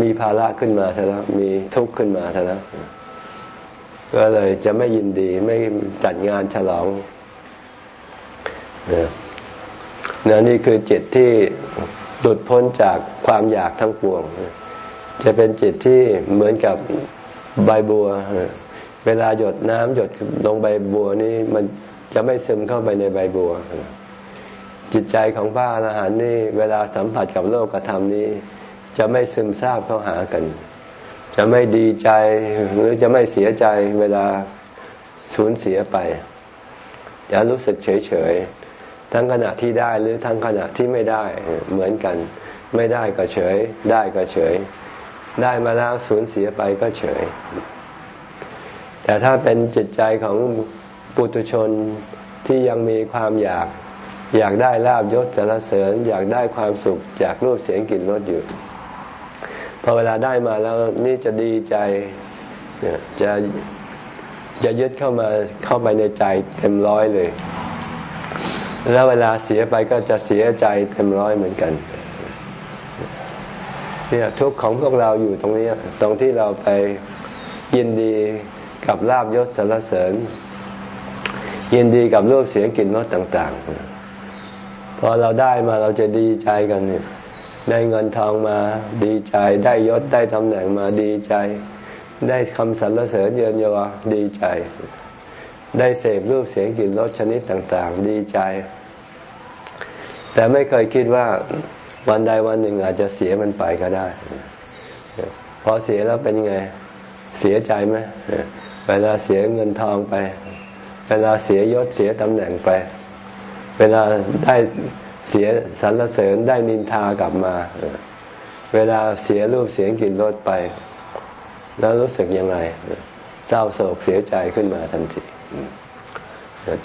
มีภาระขึ้นมาซะแล้ว มีทุกข์ขึ้นมาซะแล้ว ก็เลยจะไม่ยินดีไม่จัดงานฉลองนะนี่คือจิตที่หลุดพ้นจากความอยากทั้งปวง จะเป็นจิตที่เหมือนกับใบบัว เวลาหยดน้ำหยดลงใบบัวนี้มันจะไม่ซึมเข้าไปในใบบัว จิตใจของพระอรหันต์นี่ เวลาสัมผัสกับโลกธรรมนี้ จะไม่ซึมซาบเข้าหากัน จะไม่ดีใจหรือจะไม่เสียใจเวลาสูญเสียไปจะรู้สึกเฉยเฉยทั้งขณะที่ได้หรือทั้งขณะที่ไม่ได้เหมือนกัน ไม่ได้ก็เฉย ได้ก็เฉย ได้มาแล้วสูญเสียไปก็เฉย แต่ถ้าเป็นจิตใจของปุถุชนที่ยังมีความอยาก อยากได้ลาบยศสารเสริญ อยากได้ความสุข จากรูปเสียงกลิ่นรสอยู่ พอเวลาได้มาแล้วนี่จะดีใจจะจะยึดเข้ามาเข้าไปในใจเต็มร้อยเลย แล้วเวลาเสียไปก็จะเสียใจเต็มร้อยเหมือนกันเนี่ยทุกของพวกเราอยู่ตรงนี้ ตรงที่เราไปยินดีกับลาบยศสรรเสริญ ยินดีกับรูปเสียงกลิ่นรสต่าง ๆ พอเราได้มาเราจะดีใจกันเนี่ย ได้เงินทองมาดีใจ ได้ยศได้ตำแหน่งมาดีใจ ได้คำสรรเสริญเยินยอดีใจ ได้เสพรูปเสียงกลิ่นรสชนิดต่าง ๆ ดีใจ แต่ไม่เคยคิดว่าวันใดวันหนึ่งอาจจะเสียมันไปก็ได้พอเสียแล้วเป็นไง เสียใจไหมเวลาเสียเงินทองไป เวลาเสียยศเสียตำแหน่งไป เวลาได้ เสียสรรเสริญได้นินทากลับมา เวลาเสียรูปเสียงกลิ่นรสไป แล้วรู้สึกยังไงเศร้าโศกเสียใจขึ้นมาทันที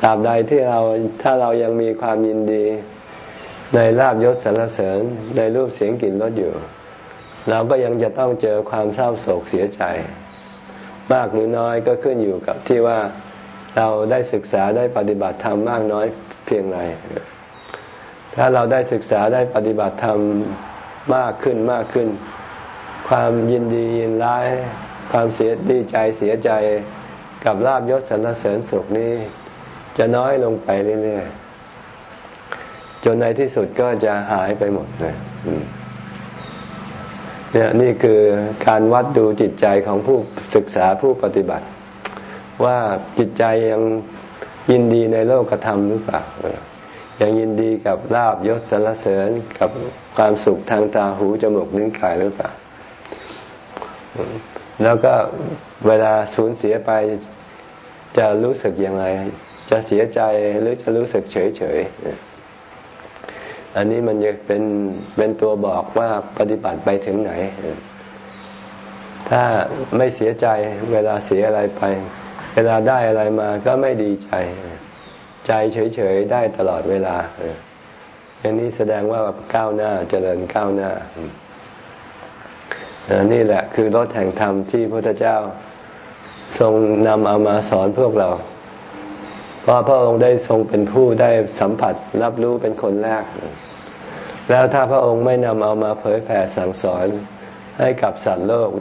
ตราบใดที่เราถ้าเรายังมีความยินดี ในลาบยศสรรเสริญในรูปเสียงกลิ่นรสอยู่ เราก็ยังจะต้องเจอความเศร้าโศกเสียใจ มากหรือน้อยก็ขึ้นอยู่กับที่ว่าเราได้ศึกษาได้ปฏิบัติธรรมมากน้อยเพียงไร ถ้าเราได้ศึกษาได้ปฏิบัติธรรมมากขึ้นมากขึ้น ความยินดียินร้าย ความเสียดีใจเสียใจกับลาบยศสรรเสริญสุขนี้ จะน้อยลงไปเรื่อยๆจนในที่สุดก็จะหายไปหมดเลยเนี่ยนี่คือการวัดดูจิตใจของผู้ศึกษาผู้ปฏิบัติ ว่าจิตใจยังยินดีในโลกธรรมหรือเปล่า ยังยินดีกับลาบยศสรรเสริญกับความสุขทางตาหูจมูกนิ้วกายหรือเปล่า แล้วก็เวลาสูญเสียไปจะรู้สึกยังไงจะเสียใจหรือจะรู้สึกเฉยเฉยอันนี้มันจะเป็นเป็นตัวบอกว่าปฏิบัติไปถึงไหน ถ้าไม่เสียใจเวลาเสียอะไรไป เวลาได้อะไรมาก็ไม่ดีใจ ใจเฉยๆได้ตลอดเวลาอย่างนี้แสดงว่าก้าวหน้าเจริญก้าวหน้านี่แหละ คือรถแห่งธรรมที่พระพุทธเจ้าทรงนำเอามาสอนพวกเรา เพราะพระองค์ได้ทรงเป็นผู้ได้สัมผัสรับรู้เป็นคนแรก แล้วถ้าพระองค์ไม่นำเอามาเผยแผ่สั่งสอนให้กับสัตว์โลก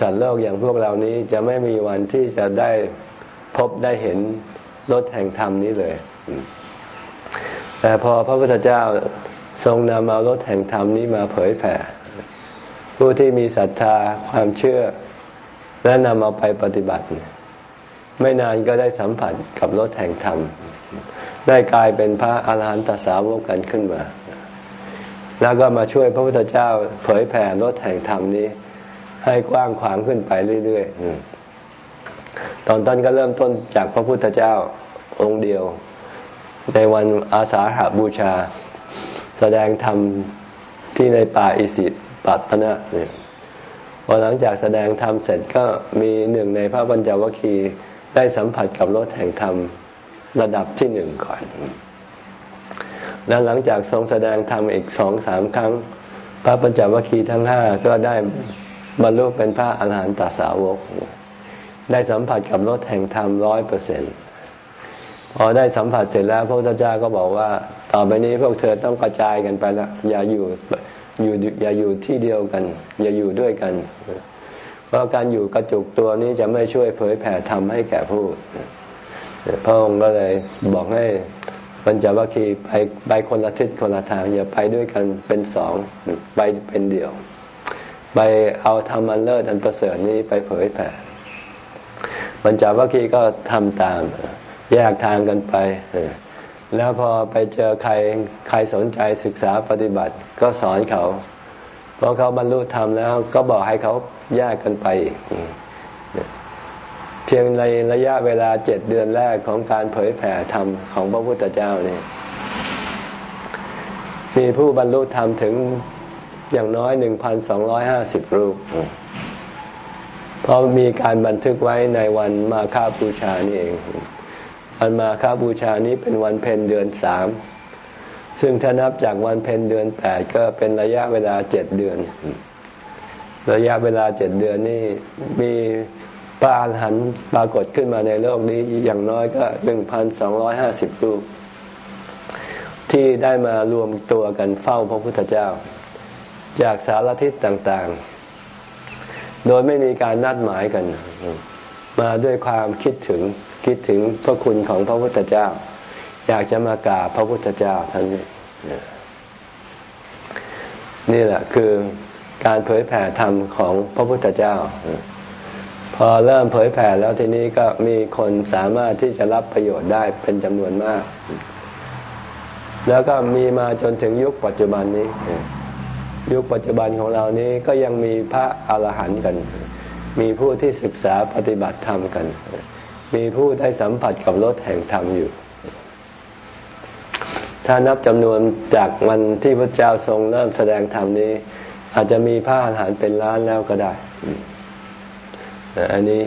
สัตว์โลกอย่างพวกเรานี้จะไม่มีวันที่จะได้พบได้เห็น รถแห่งธรรมนี้เลย แต่พอพระพุทธเจ้าทรงนำเอารถแห่งธรรมนี้มาเผยแผ่ ผู้ที่มีศรัทธาความเชื่อ และนำเอาไปปฏิบัติ ไม่นานก็ได้สัมผัสกับรถแห่งธรรม ได้กลายเป็นพระอาหารหันตสาวกกันขึ้นมา แล้วก็มาช่วยพระพุทธเจ้า เผยแผ่รถแห่งธรรมนี้ ให้กว้างขวางขึ้นไปเรื่อยๆ ตอนต้นก็เริ่มต้นจากพระพุทธเจ้าองค์เดียว ในวันอาสาหาบูชา แสดงธรรมที่ในป่าอิสิปัตนะเนี่ยพอหลังจากแสดงธรรมเสร็จก็มีหนึ่งในพระบัญจวัคคีได้สัมผัสกับรถแห่งธรรมระดับที่หนึ่งก่อน แล้วหลังจากทรงแสดงธรรมอีกสองสามครั้ง พระปัญจวัคคีย์ทั้งห้าก็ได้บรรลุเป็นพระอรหันตสาวก ได้สัมผัสกับรถแห่งธรรมร้อยเปอร์เซ็นต์พอได้สัมผัสเสร็จแล้วพระพุทธเจ้าก็บอกว่า ต่อไปนี้พวกเธอต้องกระจายกันไปล้วอย่าอยู่อยู่อย่าอยู่ที่เดียวกัน อย่าอยู่ด้วยกัน เพราะการอยู่กระจุกตัวนี้จะไม่ช่วยเผยแผ่ธรรมให้แก่ผู้พระองค์ก็เลยบอกให้ปัญจวัคคีย์ไปไปคนละทิศคนละทาง อย่าไปด้วยกันเป็นสองไปเป็นเดี่ยว ไปเอาธรรมอันเลิศอันประเสริฐนี้ไปเผยแผ่ ปัญจวัคคีย์ก็ทำตาม แยกทางกันไป แล้วพอไปเจอใครใครสนใจศึกษาปฏิบัติก็สอนเขาพอเขาบรรลุธรรมแล้วก็บอกให้เขาแยกกันไปเพียงในระยะเวลาเจ็ดเดือนแรกของการเผยแผ่ธรรมของพระพุทธเจ้านี่มีผู้บรรลุธรรมถึงอย่างน้อยหนึ่งพันสองร้อยห้าสิบรูป เพราะมีการบันทึกไว้ในวันมาฆบูชานี่เองวันมาฆบูชานี้เป็นวันเพ็ญเดือนสามซึ่งถ้านับจากวันเพ็ญเดือนแปดก็เป็นระยะเวลาเจ็ดเดือน ระยะเวลาเจ็ดเดือนนี่มีปาหันปรากฏขึ้นมาในโลกนี้อย่างน้อยก็หนึ่งพันสองร้อยห้าสิบรูป ที่ได้มารวมตัวกันเฝ้าพระพุทธเจ้า จากสารทิศต่างๆ โดยไม่มีการนัดหมายกัน มาด้วยความคิดถึงคิดถึงพระคุณของพระพุทธเจ้า อยากจะมากราบพระพุทธเจ้าท่านนี้นี่แหละคือการเผยแผ่ธรรมของพระพุทธเจ้า พอเริ่มเผยแผ่แล้วทีนี้ก็มีคนสามารถที่จะรับประโยชน์ได้เป็นจำนวนมาก แล้วก็มีมาจนถึงยุคปัจจุบันนี้ ยุคปัจจุบันของเรานี้ก็ยังมีพระอรหันต์กัน มีผู้ที่ศึกษาปฏิบัติธรรมกัน มีผู้ได้สัมผัสกับรถแห่งธรรมอยู่ ถ้านับจำนวนจากวันที่พระเจ้าทรงเริ่มแสดงธรรมนี้ อาจจะมีพระอรหันต์เป็นล้านแล้วก็ได้ อันนี้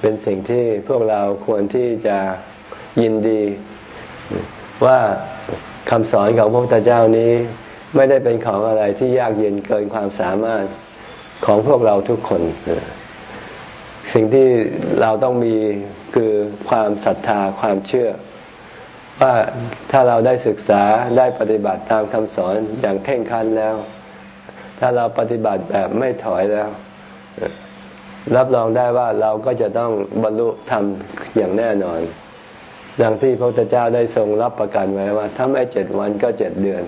เป็นสิ่งที่พวกเราควรที่จะยินดีว่าคำสอนของพระพุทธเจ้านี้ ไม่ได้เป็นของอะไรที่ยากเย็นเกินความสามารถของพวกเราทุกคน สิ่งที่เราต้องมีคือความศรัทธาความเชื่อ ว่าถ้าเราได้ศึกษาได้ปฏิบัติตามคำสอนอย่างเข่งคันแล้ว ถ้าเราปฏิบัติแบบไม่ถอยแล้ว รับรองได้ว่าเราก็จะต้องบรรลุธรรมอย่างแน่นอนดังที่พระพุทธเจ้าได้ทรงรับประกันไว้ว่า ถ้าไม่เจ็ดวันก็เจ็ดเดือน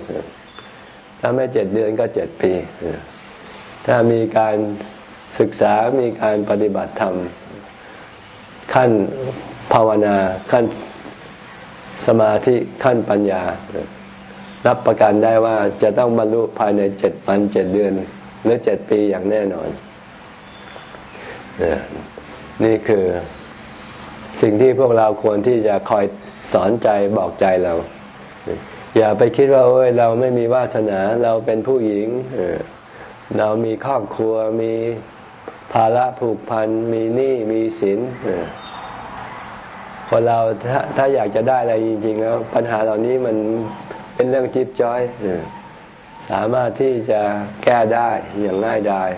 ถ้าไม่เจ็ดเดือนก็เจ็ดปี ถ้ามีการศึกษามีการปฏิบัติธรรม ขั้นภาวนาขั้นสมาธิขั้นปัญญา รับประกันได้ว่าจะต้องบรรลุภายในเจ็ดวันเจ็ดเดือน หรือเจ็ดปีอย่างแน่นอน นี่คือสิ่งที่พวกเราควรที่จะคอยสอนใจบอกใจเรา อย่าไปคิดว่า โอ้ยเราไม่มีวาสนาเราเป็นผู้หญิงเรามีครอบครัวมีภาระผูกพันมีหนี้มีสินคนเราถ้าถ้าอยากจะได้อะไรจริงๆแล้วปัญหาเหล่านี้มันเป็นเรื่องจิ๊บจ้อยสามารถที่จะแก้ได้อย่างง่ายดาย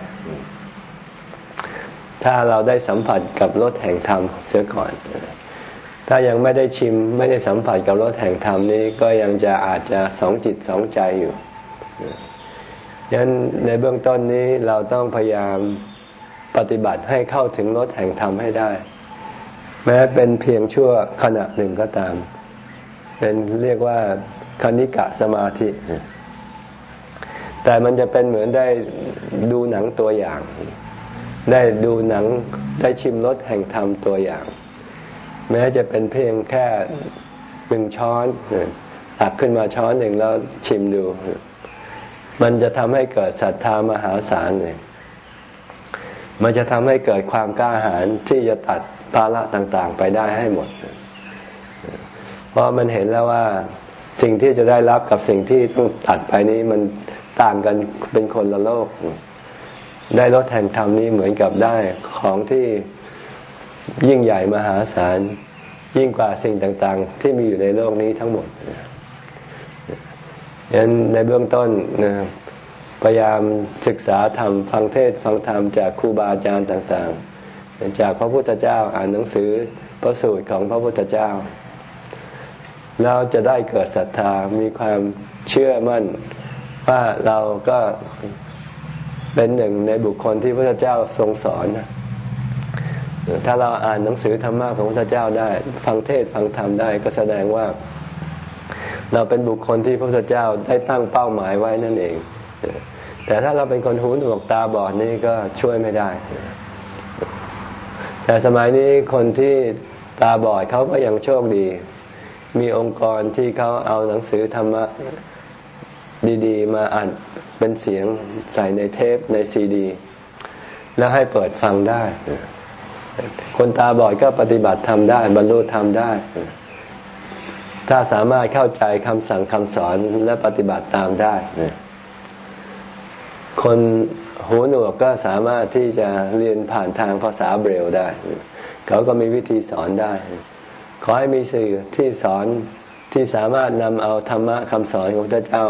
ถ้าเราได้สัมผัสกับรสแห่งธรรมเสียก่อน ถ้ายังไม่ได้ชิมไม่ได้สัมผัสกับรสแห่งธรรมนี้ก็ยังจะอาจจะสองจิตสองใจอยู่ยังนในเบื้องต้นนี้เราต้องพยายามปฏิบัติให้เข้าถึงรสแห่งธรรมให้ได้ แม้เป็นเพียงชั่วขณะหนึ่งก็ตาม เป็นเรียกว่าคณิกะสมาธิ แต่มันจะเป็นเหมือนได้ดูหนังตัวอย่าง ได้ดูหนังได้ชิมรสแห่งธรรมตัวอย่าง แม้จะเป็นเพียงแค่หนึ่งช้อนตักขึ้นมาช้อนหนึ่งแล้วชิมดู มันจะทำให้เกิดศรัทธามหาศาลเลยมันจะทำให้เกิดความกล้าหาญที่จะตัดภาระต่างๆ ไปได้ให้หมด เพราะมันเห็นแล้วว่าสิ่งที่จะได้รับกับสิ่งที่ต้องตัดไปนี้มันต่างกันเป็นคนละโลก ได้รถแห่งธรรมนี้เหมือนกับได้ของที่ ยิ่งใหญ่มหาศาลยิ่งกว่าสิ่งต่างๆ ที่มีอยู่ในโลกนี้ทั้งหมดดังนั้นในเบื้องต้นนะพยายามศึกษาธรรมฟังเทศฟังธรรมจากครูบาอาจารย์ต่างๆ จากพระพุทธเจ้าอ่านหนังสือพระสูตรของพระพุทธเจ้า เราจะได้เกิดศรัทธามีความเชื่อมั่นว่าเราก็เป็นหนึ่งในบุคคลที่พระพุทธเจ้าทรงสอน ถ้าเราอ่านหนังสือธรรมะของพระเจ้าได้ ฟังเทศฟังธรรมได้ก็แสดงว่า เราเป็นบุคคลที่พระพุทธเจ้าได้ตั้งเป้าหมายไว้นั่นเอง แต่ถ้าเราเป็นคนหูหนวกตาบอดนี่ก็ช่วยไม่ได้ แต่สมัยนี้คนที่ตาบอดเขาก็ยังโชคดี มีองค์กรที่เขาเอาหนังสือธรรมะดีๆ มาอ่านเป็นเสียงใส่ในเทปในซีดี แล้วให้เปิดฟังได้ คนตาบอดก็ปฏิบัติทำได้ บรรลุทำได้ ถ้าสามารถเข้าใจคำสั่งคำสอนและปฏิบัติตามได้ คนหูหนวกก็สามารถที่จะเรียนผ่านทางภาษาเบรลได้ เขาก็มีวิธีสอนได้ ขอให้มีสื่อที่สอนที่สามารถนำเอาธรรมะคำสอนของพระเจ้า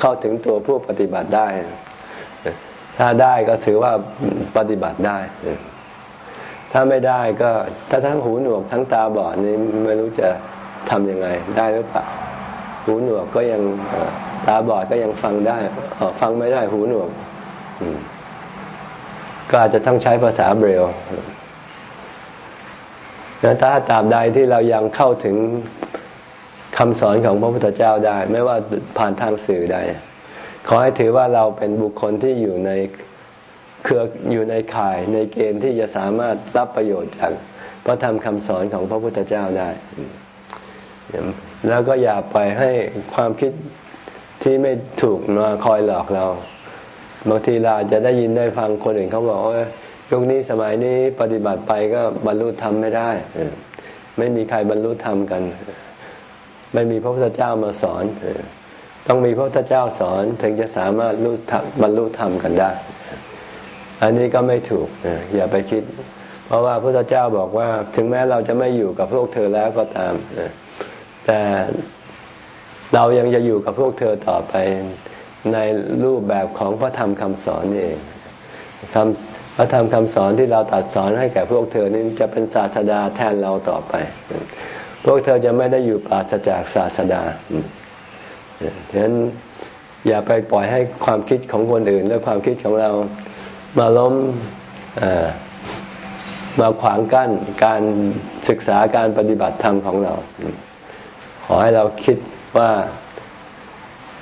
เข้าถึงตัวผู้ปฏิบัติได้ ถ้าได้ก็ถือว่าปฏิบัติได้ ถ้าไม่ได้ก็ถ้าทั้งหูหนวกทั้งตาบอดนี่ไม่รู้จะทำยังไงได้หรือเปล่าหูหนวกก็ยังตาบอดก็ยังฟังได้ฟังไม่ได้หูหนวกก็อาจจะต้องใช้ภาษาเบรลถ้าตาบใดที่เรายังเข้าถึงคำสอนของพระพุทธเจ้าได้ ไม่ว่าผ่านทางสื่อใดขอให้ถือว่าเราเป็นบุคคลที่อยู่ใน เครืออยู่ในข่ายในเกณฑ์ที่จะสามารถรับประโยชน์จากพระธรรมคำสอนของพระพุทธเจ้าได้ แล้วก็อย่าปล่อยให้ความคิดที่ไม่ถูกมาคอยหลอกเรา บางทีเราจะได้ยินได้ฟังคนอื่นเขาบอกว่ายุคนี้สมัยนี้ปฏิบัติไปก็บรรลุธรรมไม่ได้ ไม่มีใครบรรลุธรรมกัน ไม่มีพระพุทธเจ้ามาสอน ต้องมีพระพุทธเจ้าสอนถึงจะสามารถรบรรลุธรรมกันได้ อันนี้ก็ไม่ถูกอย่าไปคิด เพราะว่าพระพุทธเจ้าบอกว่า ถึงแม้เราจะไม่อยู่กับพวกเธอแล้วก็ตามแต่เรายังจะอยู่กับพวกเธอต่อไปในรูปแบบของพระธรรมคำสอนนี่เองคำพระธรรมคำสอนที่เราตัดสอนให้แก่พวกเธอนี่จะเป็นศาสดาแทนเราต่อไป พวกเธอจะไม่ได้อยู่ปราศจากศาสดาฉะนั้นอย่าไปปล่อยให้ความคิดของคนอื่น และความคิดของเรา มาล้มมาขวางกั้นการศึกษาการปฏิบัติธรรมของเรา ขอให้เราคิดว่า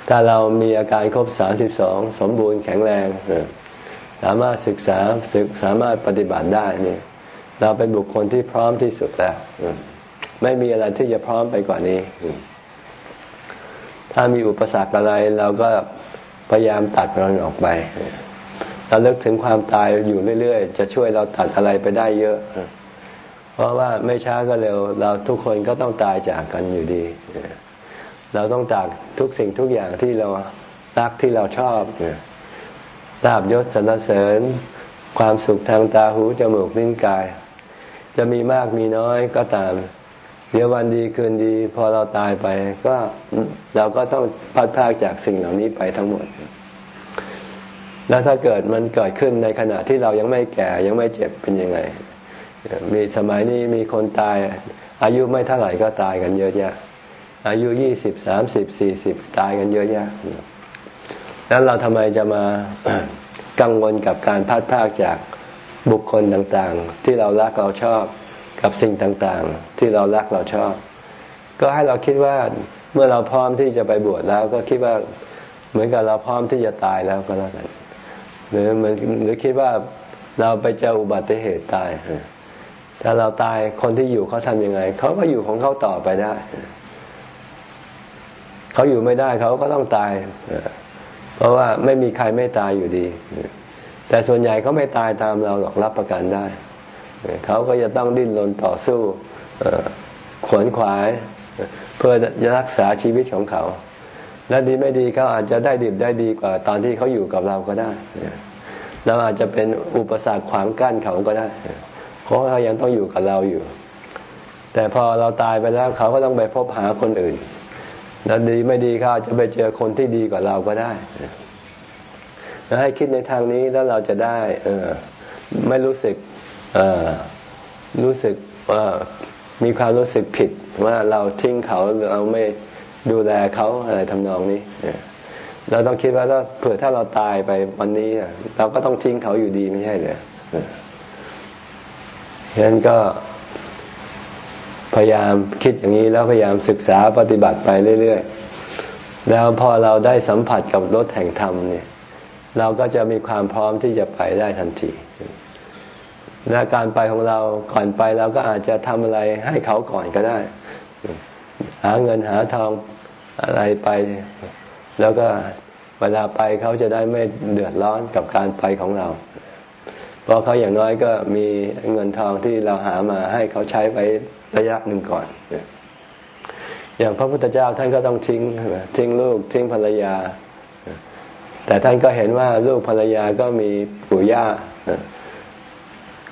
ถ้าเรามีอาการครบสามสิบสองสมบูรณ์แข็งแรง สามารถศึกษาศึกสามารถปฏิบัติได้เนี่ยเราเป็นบุคคลที่พร้อมที่สุดแล้วไม่มีอะไรที่จะพร้อมไปกว่านี้ ถ้ามีอุปสรรคอะไรเราก็พยายามตัดมันออกไป เราเลิกถึงความตายอยู่เรื่อยๆ จะช่วยเราตัดอะไรไปได้เยอะ เพราะว่าไม่ช้าก็เร็ว เราทุกคนก็ต้องตายจากกันอยู่ดี เราต้องจากทุกสิ่งทุกอย่างที่เรารักที่เราชอบลาบยศสรรเสริญ ความสุขทางตาหูจมูกลิ้นกาย จะมีมากมีน้อยก็ตาม เดี๋ยววันดีคืนดี พอเราตายไป ก็เราก็ต้องพัดพากจากสิ่งเหล่านี้ไปทั้งหมด แล้วถ้าเกิดมันเกิดขึ้นในขณะที่เรายังไม่แก่ยังไม่เจ็บเป็นยังไง มีสมัยนี้มีคนตาย อายุไม่เท่าไหร่ก็ตายกันเยอะแยะ อายุยี่สิบสามสิบสี่สิบตายกันเยอะแยะแล้วเราทำไมจะมากังวลกับการพัดพากจากบุคคลต่างๆ ที่เรารักเราชอบกับสิ่งต่างๆ ที่เรารักเราชอบ ก็ให้เราคิดว่าเมื่อเราพร้อมที่จะไปบวชแล้วก็คิดว่าเหมือนกับเราพร้อมที่จะตายแล้วก็แล้วกัน หรือมือนหรือคิดว่าเราไปเจออุบัติเหตุตายถ้าเราตายคนที่อยู่เขาทำยังไงเขาก็อยู่ของเขาต่อไปได้เขาอยู่ไม่ได้เขาก็ต้องตายเพราะว่าไม่มีใครไม่ตายอยู่ดี แต่ส่วนใหญ่เขาไม่ตายตามเราหรอกรับประกันได้เขาก็จะต้องดิ้นรนต่อสู้ขวนขวาย เพื่อรักษาชีวิตของเขา และดีไม่ดีเขาอาจจะได้ดีได้ดีกว่า ตอนที่เขาอยู่กับเราก็ได้เราอาจจะเป็นอุปสรรคขวางกั้นเขาก็ได้ เพราะเขายังต้องอยู่กับเราอยู่ แต่พอเราตายไปแล้วเขาก็ต้องไปพบหาคนอื่น แล้วดีไม่ดีเขาอาจจะไปเจอคนที่ดีกว่าเราก็ได้แล้วให้คิดในทางนี้แล้วเราจะได้ เออไม่รู้สึกรู้สึกว่ามีความรู้สึกผิดว่าเราทิ้งเขาหรือเราไม่ ดูแลเขาอะไรทำนองนี้เราต้องคิดว่าถ้าเผื่อถ้าเราตายไปวันนี้เราก็ต้องทิ้งเขาอยู่ดีไม่ใช่เหรอฉะนั้นก็พยายามคิดอย่างนี้แล้วพยายามศึกษาปฏิบัติไปเรื่อยๆ แล้วพอเราได้สัมผัสกับรถแห่งธรรมเนี่ย เราก็จะมีความพร้อมที่จะไปได้ทันที และการไปของเราก่อนไปเราก็อาจจะทำอะไรให้เขาก่อนก็ได้ หาเงินหาทอง อะไรไป แล้วก็เวลาไปเขาจะได้ไม่เดือดร้อนกับการไปของเรา เพราะเขาอย่างน้อยก็มีเงินทองที่เราหามาให้เขาใช้ไประยะหนึ่งก่อน อย่างพระพุทธเจ้าท่านก็ต้องทิ้งทิ้งลูกทิ้งภรรยา แต่ท่านก็เห็นว่าลูกภรรยาก็มีปู่ย่า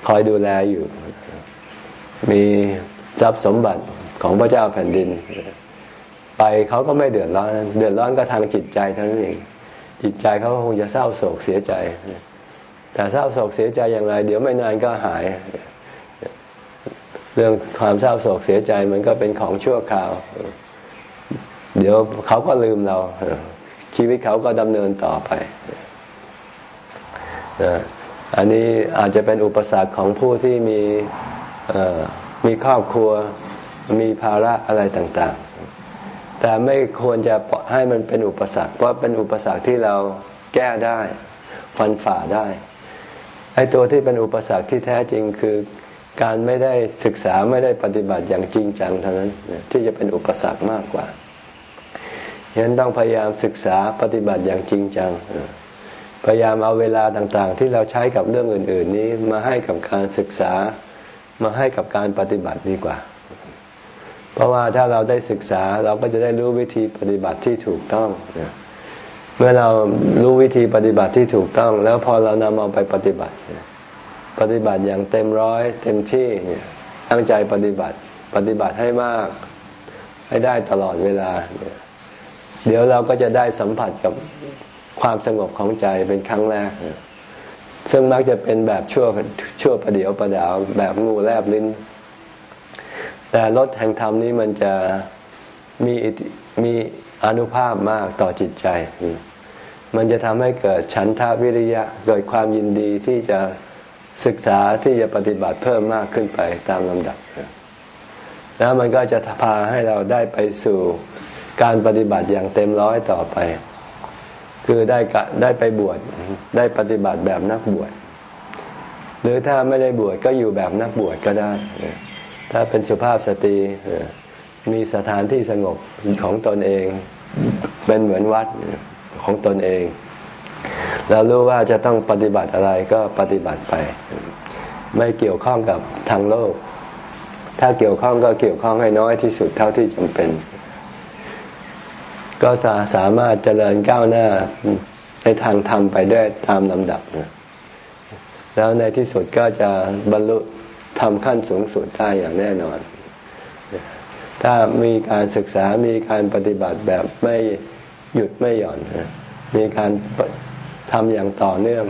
คอยดูแลอยู่ มีทรัพย์สมบัติของพระเจ้าแผ่นดิน ไปเขาก็ไม่เดือดร้อน เดือดร้อนก็ทางจิตใจเท่านั้นเอง จิตใจเขาคงจะเศร้าโศกเสียใจ แต่เศร้าโศกเสียใจอย่างไร เดี๋ยวไม่นานก็หาย เรื่องความเศร้าโศกเสียใจมันก็เป็นของชั่วคราว เดี๋ยวเขาก็ลืมเรา ชีวิตเขาก็ดำเนินต่อไปอันนี้อาจจะเป็นอุปสรรคของผู้ที่มีมีครอบครัว มีภาระอะไรต่าง แต่ไม่ควรจะให้มันเป็นอุปสรรค เพราะเป็นอุปสรรคที่เราแก้ได้ ฟันฝ่าได้ไอ้ตัวที่เป็นอุปสรรคที่แท้จริงคือการไม่ได้ศึกษาไม่ได้ปฏิบัติอย่างจริงจังเท่านั้นที่จะเป็นอุปสรรคมากกว่าฉะนั้นต้องพยายามศึกษาปฏิบัติอย่างจริงจังพยายามเอาเวลาต่างๆ ที่เราใช้กับเรื่องอื่น ๆ นี้มาให้กับการศึกษามาให้กับการปฏิบัติดีกว่า เพราะว่าถ้าเราได้ศึกษาเราก็จะได้รู้วิธีปฏิบัติที่ถูกต้อง เมื่อเรารู้วิธีปฏิบัติที่ถูกต้อง แล้วพอเรานำเอาไปปฏิบัติ ปฏิบัติอย่างเต็มร้อย เต็มที่ตั้งใจปฏิบัติ ปฏิบัติให้มาก ให้ได้ตลอดเวลา เดี๋ยวเราก็จะได้สัมผัสกับความสงบของใจเป็นครั้งแรก ซึ่งมักจะเป็นแบบชั่วชั่วประเดียวประดาวแบบงูแลบลิ้น แต่รถแห่งธรรมนี้มันจะมีมีอนุภาพมากต่อจิตใจ มันจะทำให้เกิดฉันทาวิริยะเกิดความยินดีที่จะศึกษาที่จะปฏิบัติเพิ่มมากขึ้นไปตามลำดับ แล้วมันก็จะพาให้เราได้ไปสู่การปฏิบัติอย่างเต็มร้อยต่อไป คือได้ได้ไปบวชได้ปฏิบัติแบบนักบวช หรือถ้าไม่ได้บวชก็อยู่แบบนักบวชก็ได้ ถ้าเป็นสุภาพสตรีมีสถานที่สงบของตนเอง เป็นเหมือนวัดของตนเองเรารู้ว่าจะต้องปฏิบัติอะไรก็ปฏิบัติไป ไม่เกี่ยวข้องกับทางโลก ถ้าเกี่ยวข้องก็เกี่ยวข้องให้น้อยที่สุดเท่าที่จำเป็น ก็สาสามารถเจริญก้าวหน้าในทางธรรมไปได้ตามลำดับ แล้วในที่สุดก็จะบรรลุ ทำขั้นสูงสุดได้อย่างแน่นอน ถ้ามีการศึกษามีการปฏิบัติแบบไม่หยุดไม่หย่อน มีการทำอย่างต่อเนื่อง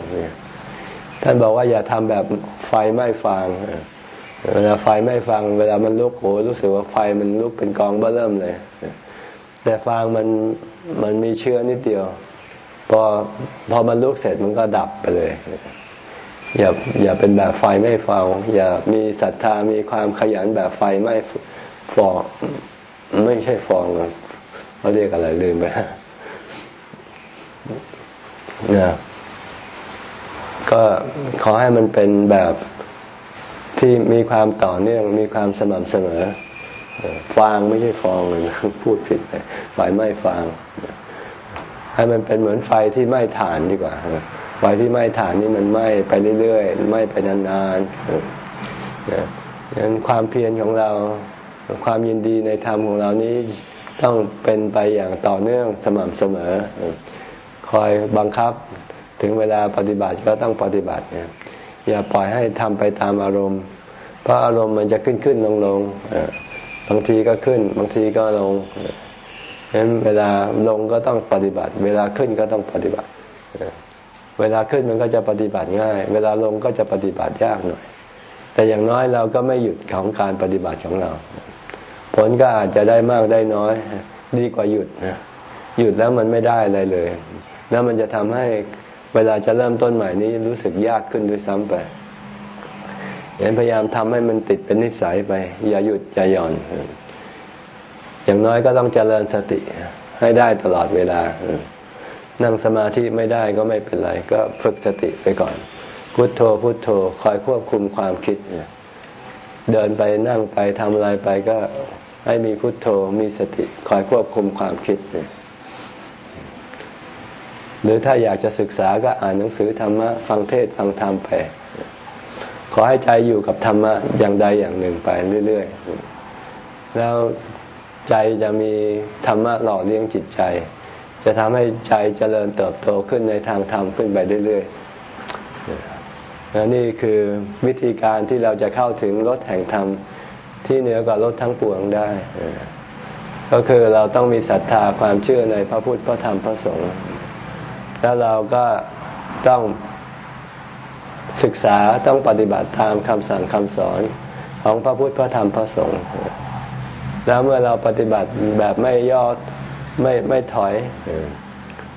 ท่านบอกว่าอย่าทำแบบไฟไหม้ฟางเวลาไฟไหม้ฟางเวลามันลุกโหรู้สึกว่าไฟมันลุกเป็นกองเบื้อเริ่มเลย แต่ฟางมันมันมีเชื้อนิดเดียว พอพอมันลุกเสร็จมันก็ดับไปเลย อย่าอย่าเป็นแบบไฟไม่ฟางอย่ามีศรัทธามีความขยันแบบไฟไม่ฟองไม่ใช่ฟองเขาเรียกอะไรลืมไปนะก็ขอให้มันเป็นแบบที่มีความต่อเนื่องมีความสม่ำเสมอ ฟางไม่ใช่ฟองเลยพูดผิดเลยไฟไหม้ฟาง ให้มันเป็นเหมือนไฟที่ไหม้ฐานดีกว่า ไฟที่ไหม้ฐานนี่มันไหม้ไปเรื่อยๆไหม้ไปนานๆนะดังนั้นความเพียรของเราความยินดีในธรรมของเรานี้ต้องเป็นไปอย่างต่อเนื่องสม่ำเสมอ คอยบังคับถึงเวลาปฏิบัติก็ต้องปฏิบัติเนี่ยอย่าปล่อยให้ทำไปตามอารมณ์ เพราะอารมณ์มันจะขึ้นขึ้นลงลงบางทีก็ขึ้น บางทีก็ลงฉะนั้นเวลาลงก็ต้องปฏิบัติ เวลาขึ้นก็ต้องปฏิบัติ เวลาขึ้นมันก็จะปฏิบัติง่าย เวลาลงก็จะปฏิบัติยากหน่อย แต่อย่างน้อยเราก็ไม่หยุดของการปฏิบัติของเรา ผลก็อาจจะได้มากได้น้อย ดีกว่าหยุดนะหยุดแล้วมันไม่ได้อะไรเลย แล้วมันจะทำให้เวลาจะเริ่มต้นใหม่นี้รู้สึกยากขึ้นด้วยซ้ำไปอย่างพยายามทำให้มันติดเป็นนิสัยไป อย่าหยุดอย่าหย่อน อย่างน้อยก็ต้องเจริญสติให้ได้ตลอดเวลา นั่งสมาธิไม่ได้ก็ไม่เป็นไร ก็ฝึกสติไปก่อน พุโทโธพุโทโธคอยควบคุมความคิดเดินไปนั่งไปทำอะไรไปก็ให้มีพุโทโธมีสติคอยควบคุมความคิดเนี่ยหรือถ้าอยากจะศึกษาก็อ่านหนังสือธรรมะฟังเทศฟังธรรมไป ขอให้ใจอยู่กับธรรมะอย่างใดอย่างหนึ่งไปเรื่อยๆ แล้วใจจะมีธรรมะหล่อเลี้ยงจิตใจ จะทำให้ใจเจริญเติบโตขึ้นในทางธรรมขึ้นไปเรื่อยๆและนี่คือวิธีการที่เราจะเข้าถึงรถแห่งธรรมที่เหนือกว่ารถทั้งปวงได้ ก็คือเราต้องมีศรัทธาความเชื่อในพระพุทธพระธรรมพระสงฆ์แล้วเราก็ต้องศึกษาต้องปฏิบัติตามคำสั่งคำสอนของพระพุทธพระธรรมพระสงฆ์แล้วเมื่อเราปฏิบัติแบบไม่ย่อ ไม่ไม่ถอย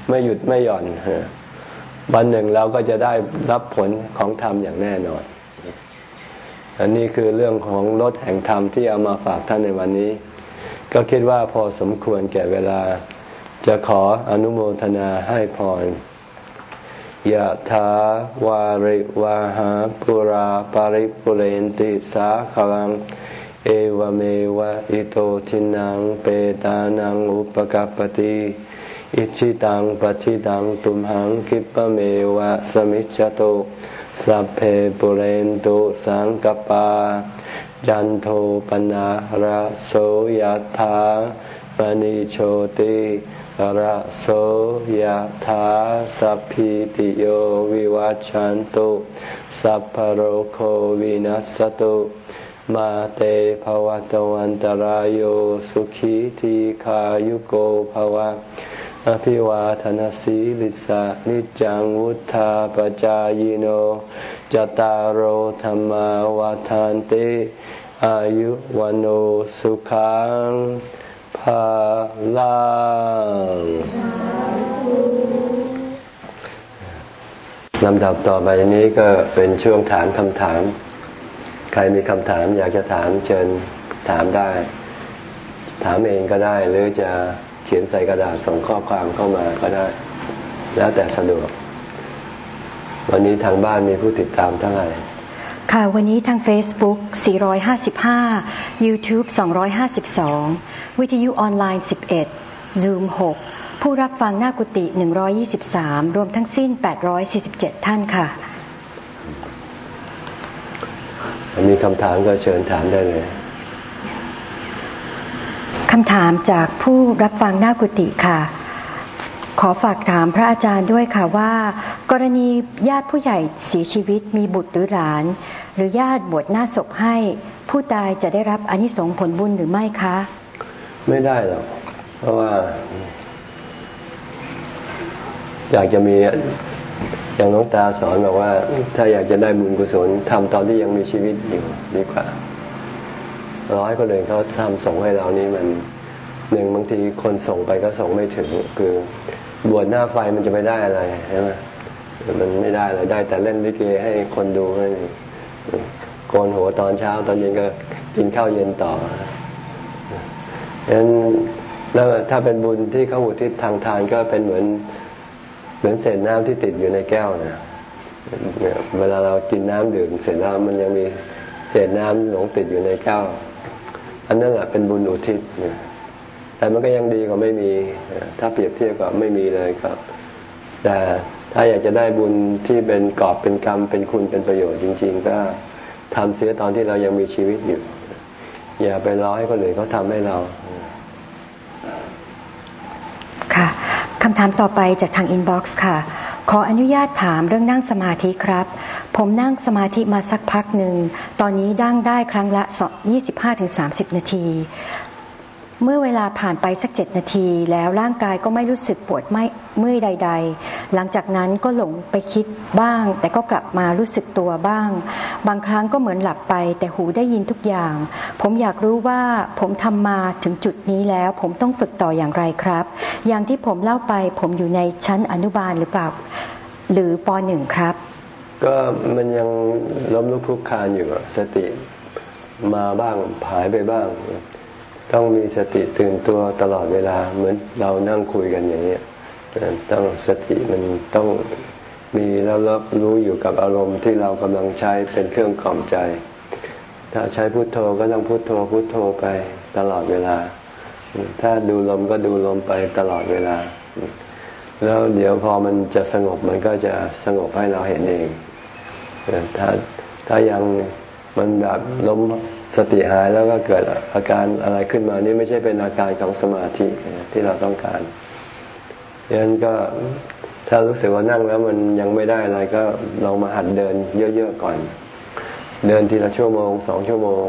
ไม่หยุดไม่หย่อนวันหนึ่งเราก็จะได้รับผลของธรรมอย่างแน่นอน อันนี้คือเรื่องของรถแห่งธรรมที่เอามาฝากท่านในวันนี้ ก็คิดว่าพอสมควรแก่เวลา จะขออนุโมทนาให้พรยะถาวาริวาหาปุราปาริปุเรนติสาขลัง เอวเมวะอิโตทินังเปตานังอุปกัปติอิชิตังปฏิตังตุมหังคิปเมวะสมิจจโตสัพเพปุเรนตุสังกปา จันโทปนะระโสยธามณิโชติระโสยธาสัพพิติโยวิวัจจันตุสัพพโรโควินัสตุ มาเตภวะตวันตารโยสุขีทีขายุโกภวะ อภิวาทนสีลิสานิจังวุธาปจายโนจตารโหธรรมาวาทานติ อายุวันโอสุขังภาลังลำดับต่อไปนี้ก็เป็นช่วงถามคำถาม ใครมีคำถามอยากจะถามเชิญถามได้ ถามเองก็ได้ หรือจะเขียนใส่กระดาษส่งข้อความเข้ามาก็ได้ แล้วแต่สะดวก วันนี้ทางบ้านมีผู้ติดตามเท่าไหร่ค่ะ วันนี้ทาง Facebook 455 YouTube 252 วิทยุออนไลน์ 11 Zoom 6 ผู้รับฟังหน้ากุฏิ123 รวมทั้งสิ้น 847 ท่านค่ะ มีคำถามก็เชิญถามได้เลยคำถามจากผู้รับฟังหน้ากุฏิค่ะ ขอฝากถามพระอาจารย์ด้วยค่ะว่า กรณีญาติผู้ใหญ่เสียชีวิตมีบุตรหรือหลาน หรือญาติบวชหน้าศพให้ ผู้ตายจะได้รับอนิสงส์ผลบุญหรือไม่คะ ไม่ได้หรอกเพราะว่า อยากจะมี อย่างน้องตาสอนบอกว่า ถ้าอยากจะได้บุญกุศลทำตอนที่ยังมีชีวิตอยู่ดีกว่าร้อยคนเลยเขาทำส่งให้เรานี่มันหนึ่งบางทีคนส่งไปก็ส่งไม่ถึง คือบวชหน้าไฟมันจะไม่ได้อะไรใช่ไหมมันไม่ได้อะไรได้แต่เล่นลิเกให้คนดูให้โกนหัวตอนเช้า ตอนเย็นก็กินข้าวเย็นต่อฉะนั้นแล้วถ้าเป็นบุญที่เขาอุทิศทางทานก็เป็นเหมือน เหมือนเศษน้ำที่ติดอยู่ในแก้วนะเวลาเรากินน้ำดื่มเสร็จแล้วมันยังมีเศษน้ำหลงติดอยู่ในแก้ว อันนั้นแหละเป็นบุญอุทิศเนี่ยแต่มันก็ยังดีกว่าไม่มี ถ้าเปรียบเทียบกับไม่มีเลยครับ แต่ถ้าอยากจะได้บุญที่เป็นกอบเป็นกรรม เป็นคุณเป็นประโยชน์จริง ๆ ก็ทำเสียตอนที่เรายังมีชีวิตอยู่ อย่าไปรอให้คนอื่นเขาทำให้เรา ค่ะ คำถามต่อไปจากทาง inbox ค่ะ ขออนุญาตถามเรื่องนั่งสมาธิครับ ผมนั่งสมาธิมาสักพักหนึ่ง ตอนนี้นั่งได้ครั้งละ 25-30 นาที เมื่อเวลาผ่านไปสักเจ็ดนาที แล้วร่างกายก็ไม่รู้สึกปวดไม่เมื่อยใด ๆ หลังจากนั้นก็หลงไปคิดบ้าง แต่ก็กลับมารู้สึกตัวบ้าง บางครั้งก็เหมือนหลับไป แต่หูได้ยินทุกอย่าง ผมอยากรู้ว่าผมทำมาถึงจุดนี้แล้ว ผมต้องฝึกต่ออย่างไรครับ อย่างที่ผมเล่าไป ผมอยู่ในชั้นอนุบาลหรือเปล่า หรือปหนึ่งครับ ก็มันยังล้มลุกคลุกคานอยู่สติมาบ้างหายไปบ้าง ต้องมีสติตื่นตัวตลอดเวลาเหมือนเรานั่งคุยกันอย่างนี้ต้องสติมันต้องมีแล้วรับรู้อยู่กับอารมณ์ที่เรากำลังใช้เป็นเครื่องกล่อมใจ ถ้าใช้พุโทโธก็ต้องพุโทโธพุโทโธไปตลอดเวลา ถ้าดูลมก็ดูลมไปตลอดเวลา แล้วเดี๋ยวพอมันจะสงบมันก็จะสงบให้เราเห็นเอง ถ้าถ้ายัง มันแบบล้มสติหายแล้วก็เกิดอาการอะไรขึ้นมา นี่ไม่ใช่เป็นอาการของสมาธิที่เราต้องการดังนั้นก็ถ้ารู้สึกว่านั่งแล้วมันยังไม่ได้อะไรก็ลองมาหัดเดินเยอะๆก่อน เดินทีละชั่วโมงสองชั่วโมง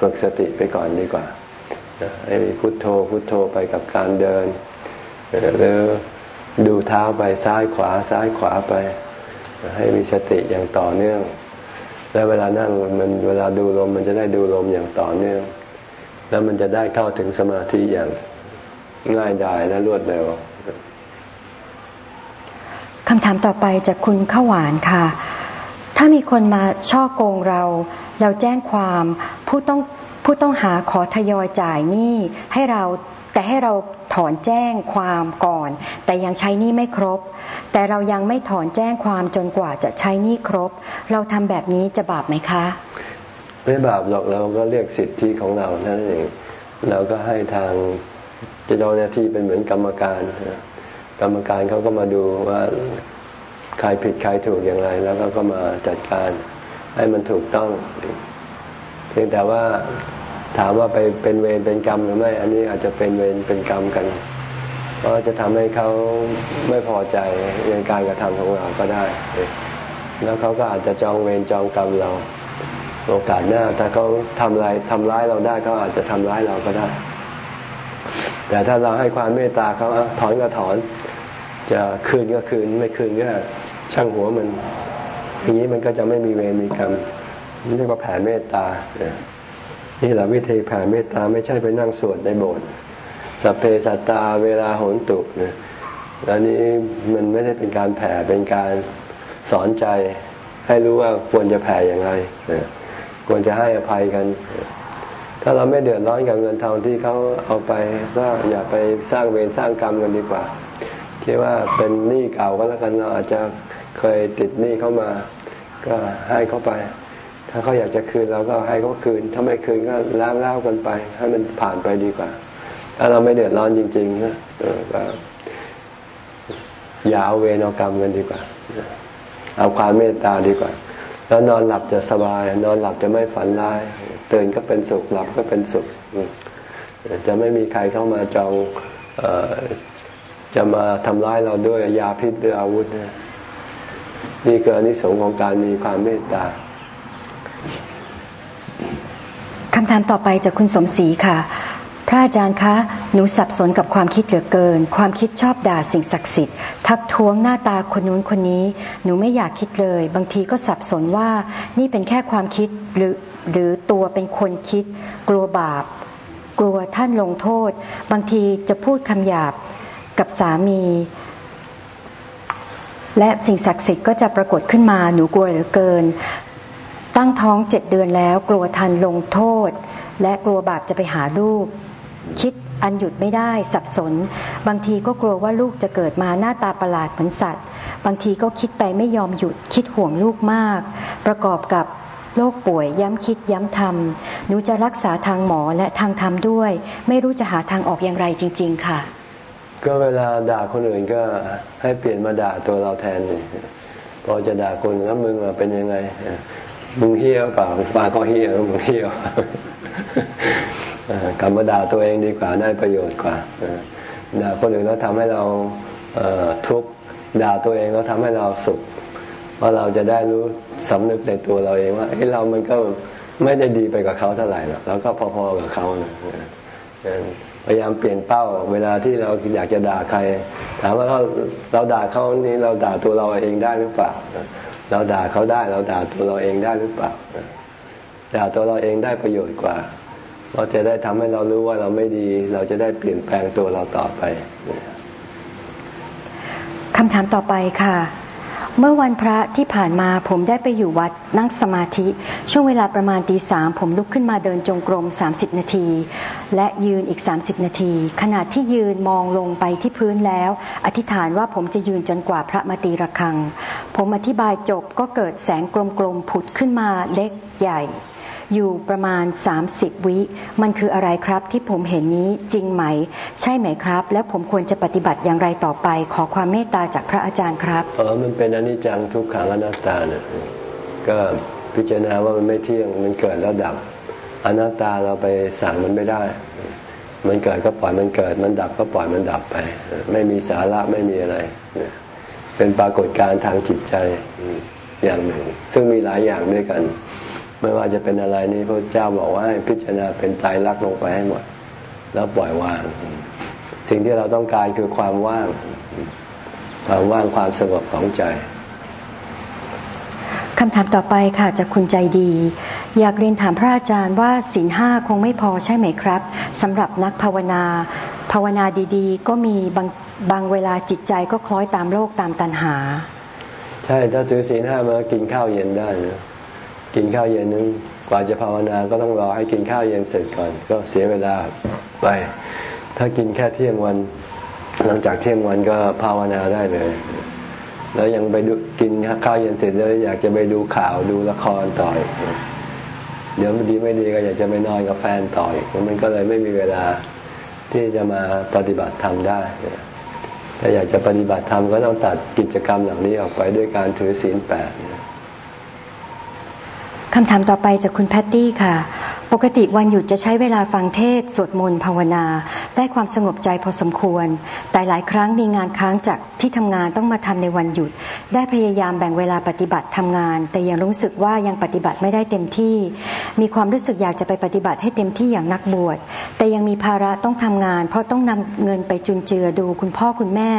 ฝึกสติไปก่อนดีกว่าให้พุโทโธพุโทโธไปกับการเดินหรือดูเท้าไปซ้ายขวาซ้ายขวาไป ให้มีสติอย่างต่อเนื่อง แล้วเวลานั่งมันเวลาดูลมมันจะได้ดูลมอย่างต่อเนื่อง แล้วมันจะได้เข้าถึงสมาธิอย่างง่ายดายและรวดเร็วคำถามต่อไปจากคุณข้าวหวานค่ะ ถ้ามีคนมาช่อโกงเรา เราแจ้งความผู้ต้องผู้ต้องหาขอทยอยจ่ายหนี้ให้เราแต่ให้เราถอนแจ้งความก่อน แต่ยังใช้หนี้ไม่ครบ แต่เรายังไม่ถอนแจ้งความจนกว่าจะใช้นี่ครบ เราทำแบบนี้จะบาปไหมคะ ไม่บาปหรอกเราก็เรียกสิทธิของเรานั่นเองเราก็ให้ทางเจ้าหน้าที่เป็นเหมือนกรรมการ กรรมการเขาก็มาดูว่าใครผิดใครถูกอย่างไร แล้วเขาก็มาจัดการให้มันถูกต้อง เพียงแต่ว่าถามว่าไปเป็นเวรเป็นกรรมหรือไม่ อันนี้อาจจะเป็นเวรเป็นกรรมกัน เพราะจะทำให้เขาไม่พอใจในการกระทำของเราก็ได้ แล้วเขาก็อาจจะจองเวรจองกรรมเรา โอกาสหน้าถ้าเขาทำอะไรทำร้ายเราได้เขาอาจจะทำร้ายเราก็ได้ แต่ถ้าเราให้ความเมตตาเขาถอนก็ถอน จะคืนก็คืนไม่คืนก็ช่างหัวมันอย่างนี้มันก็จะไม่มีเวรมีกรรมนี่เรียกว่าแผ่เมตตา นี่แหละวิธีแผ่เมตตาไม่ใช่ไปนั่งสวดในโบสถ์ สัพเพสัตตาเวลาโหนตุเนี่ยแล้วนี้มันไม่ได้เป็นการแผ่เป็นการสอนใจ ให้รู้ว่าควรจะแผ่อย่างไรควรจะให้อภัยกัน ถ้าเราไม่เดือดร้อนกับเงินทองที่เขาเอาไปก็อย่าไปสร้างเวรสร้างกรรมกันดีกว่าคิดว่าเป็นหนี้เก่าก็แล้วกันเราอาจจะเคยติดหนี้เข้ามา ก็ให้เขาไป ถ้าเขาอยากจะคืนเราก็ให้เขาคืน ถ้าไม่คืนก็ล้างเล่ากันไป ให้มันผ่านไปดีกว่า ถ้าเราไม่เดือดร้อนจริงๆก็อย่าเอาเวรเอากรรมกันดีกว่า เอาความเมตตาดีกว่า แล้วนอนหลับจะสบาย นอนหลับจะไม่ฝันร้ายตื่นก็เป็นสุขหลับก็เป็นสุข จะไม่มีใครเข้ามาจองจะมาทำร้ายเราด้วยยาพิษหรืออาวุธนี่คืออนิสงส์ของการมีความเมตตาคำถามต่อไปจากคุณสมศรีค่ะ พระอาจารย์คะ หนูสับสนกับความคิดเหลือเกิน ความคิดชอบด่าสิ่งศักดิ์สิทธิ์ ทักท้วงหน้าตาคนนู้นคนนี้ หนูไม่อยากคิดเลย บางทีก็สับสนว่า นี่เป็นแค่ความคิดหรือหรือตัวเป็นคนคิด กลัวบาป กลัวท่านลงโทษ บางทีจะพูดคำหยาบกับสามี และสิ่งศักดิ์สิทธิ์ก็จะปรากฏขึ้นมา หนูกลัวเหลือเกิน ตั้งท้องเจ็ดเดือนแล้ว กลัวทันลงโทษ และกลัวบาปจะไปหาลูก คิดอันหยุดไม่ได้สับสน บางทีก็กลัวว่าลูกจะเกิดมาหน้าตาประหลาดเหมือนสัตว์ บางทีก็คิดไปไม่ยอมหยุดคิดห่วงลูกมาก ประกอบกับโรคป่วยย้ำคิดย้ำทำหนูจะรักษาทางหมอและทางธรรมด้วย ไม่รู้จะหาทางออกอย่างไรจริง ๆ ค่ะ ก็เวลาด่าคนอื่นก็ให้เปลี่ยนมาด่าตัวเราแทนพอจะด่าคนแล้วมึงเป็นยังไง มึงเฮี้ยเปล่าปาก็เฮี้ยมึงเฮี้ยกลับมาด่าตัวเองดีกว่าได้ประโยชน์กว่าด่าคนอื่นแล้วทำให้เราทุกข์ด่าตัวเองแล้วทำให้เราสุขเพราะเราจะได้รู้สำนึกในตัวเราเองว่าเรามันก็ไม่ได้ดีไปกับเขาเท่าไหร่หรอกเราก็พอๆกับเขานะพยายามเปลี่ยนเป้า เวลาที่เราอยากจะด่าใคร ถามว่าเราเราด่าเขานี้เราด่าตัวเราเองได้หรือเปล่า เราด่าเขาได้ เราด่าตัวเราเองได้หรือเปล่าด่าตัวเราเองได้ประโยชน์กว่าเพราะจะได้ทำให้เรารู้ว่าเราไม่ดี เราจะได้เปลี่ยนแปลงตัวเราต่อไปคำถามต่อไปค่ะ เมื่อวันพระที่ผ่านมาผมได้ไปอยู่วัดนั่งสมาธิ ช่วงเวลาประมาณตีสามผมลุกขึ้นมาเดินจงกรม 30 นาที และยืนอีก 30 นาที ขณะที่ยืนมองลงไปที่พื้นแล้ว อธิษฐานว่าผมจะยืนจนกว่าพระมาตีระฆัง ผมอธิบายจบก็เกิดแสงกลมๆผุดขึ้นมาเล็กใหญ่ อยู่ประมาณ 30 วิ มันคืออะไรครับที่ผมเห็นนี้จริงไหม ใช่ไหมครับ แล้วผมควรจะปฏิบัติอย่างไรต่อไป ขอความเมตตาจากพระอาจารย์ครับเออมันเป็นอนิจจังทุกขังอนัตตาเนี่ยก็พิจารณาว่ามันไม่เที่ยงมันเกิดแล้วดับอนัตตาเราไปสั่งมันไม่ได้ มันเกิดก็ปล่อยมันเกิด มันดับก็ปล่อยมันดับไป ไม่มีสาระไม่มีอะไร เป็นปรากฏการณ์ทางจิตใจอย่างหนึ่ง ซึ่งมีหลายอย่างด้วยกัน ไม่ว่าจะเป็นอะไรนี้พระเจ้าบอกว่าให้พิจารณาเป็นตายรักลงไปให้หมด แล้วปล่อยวาง สิ่งที่เราต้องการคือความว่าง ความว่างความสงบของใจคำถามต่อไปค่ะจากคุณใจดี อยากเรียนถามพระอาจารย์ว่าศีลห้าคงไม่พอใช่ไหมครับสำหรับนักภาวนา ภาวนาดีๆ ก็มีบางบางเวลาจิตใจก็คล้อยตามโลกตามตัณหา ใช่ ถ้าถือศีลห้ามากินข้าวเย็นได้นะ กินข้าวเย็นนึงกว่าจะภาวนาก็ต้องรอให้กินข้าวเย็นเสร็จก่อน ก็เสียเวลาไป ถ้ากินแค่เที่ยงวัน หลังจากเที่ยงวันก็ภาวนาได้เลย แล้วยังไปกินข้าวเย็นเสร็จแล้วอยากจะไปดูข่าวดูละครต่อยเดี๋ยวดีไม่ดีก็อยากจะไปนอนกับแฟนต่อยมันก็เลยไม่มีเวลาที่จะมาปฏิบัติธรรมได้ถ้าอยากจะปฏิบัติธรรมก็ต้องตัดกิจกรรมเหล่านี้ออกไปด้วยการถือศีลแปด คำถามต่อไปจากคุณแพตตี้ค่ะ ปกติวันหยุดจะใช้เวลาฟังเทศสวดมนต์ภาวนา ได้ความสงบใจพอสมควร แต่หลายครั้งมีงานค้างจากที่ทำงานต้องมาทำในวันหยุด ได้พยายามแบ่งเวลาปฏิบัติทำงาน แต่ยังรู้สึกว่ายังปฏิบัติไม่ได้เต็มที่ มีความรู้สึกอยากจะไปปฏิบัติให้เต็มที่อย่างนักบวช แต่ยังมีภาระต้องทำงาน เพราะต้องนำเงินไปจุนเจือดูคุณพ่อคุณแม่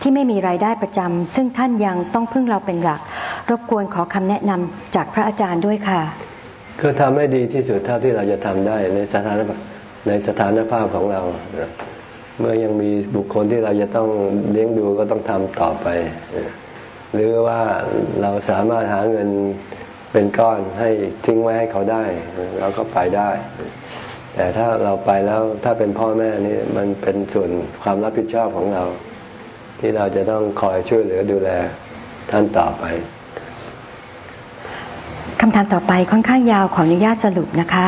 ที่ไม่มีรายได้ประจำซึ่งท่านยังต้องพึ่งเราเป็นหลัก รบกวนขอคำแนะนำจากพระอาจารย์ด้วยค่ะ ก็ทำให้ดีที่สุดเท่าที่เราจะทำได้ในสถานในสถานภาพของเรา เมื่อยังมีบุคคลที่เราจะต้องเลี้ยงดูก็ต้องทำต่อไป หรือว่าเราสามารถหาเงินเป็นก้อนให้ทิ้งไว้ให้เขาได้เราก็ไปได้ แต่ถ้าเราไปแล้วถ้าเป็นพ่อแม่นี่มันเป็นส่วนความรับผิดชอบของเรา ที่เราจะต้องคอยช่วยเหลือดูแลท่านต่อไป คำถามต่อไปค่อนข้างยาวขออนุญาตสรุปนะคะ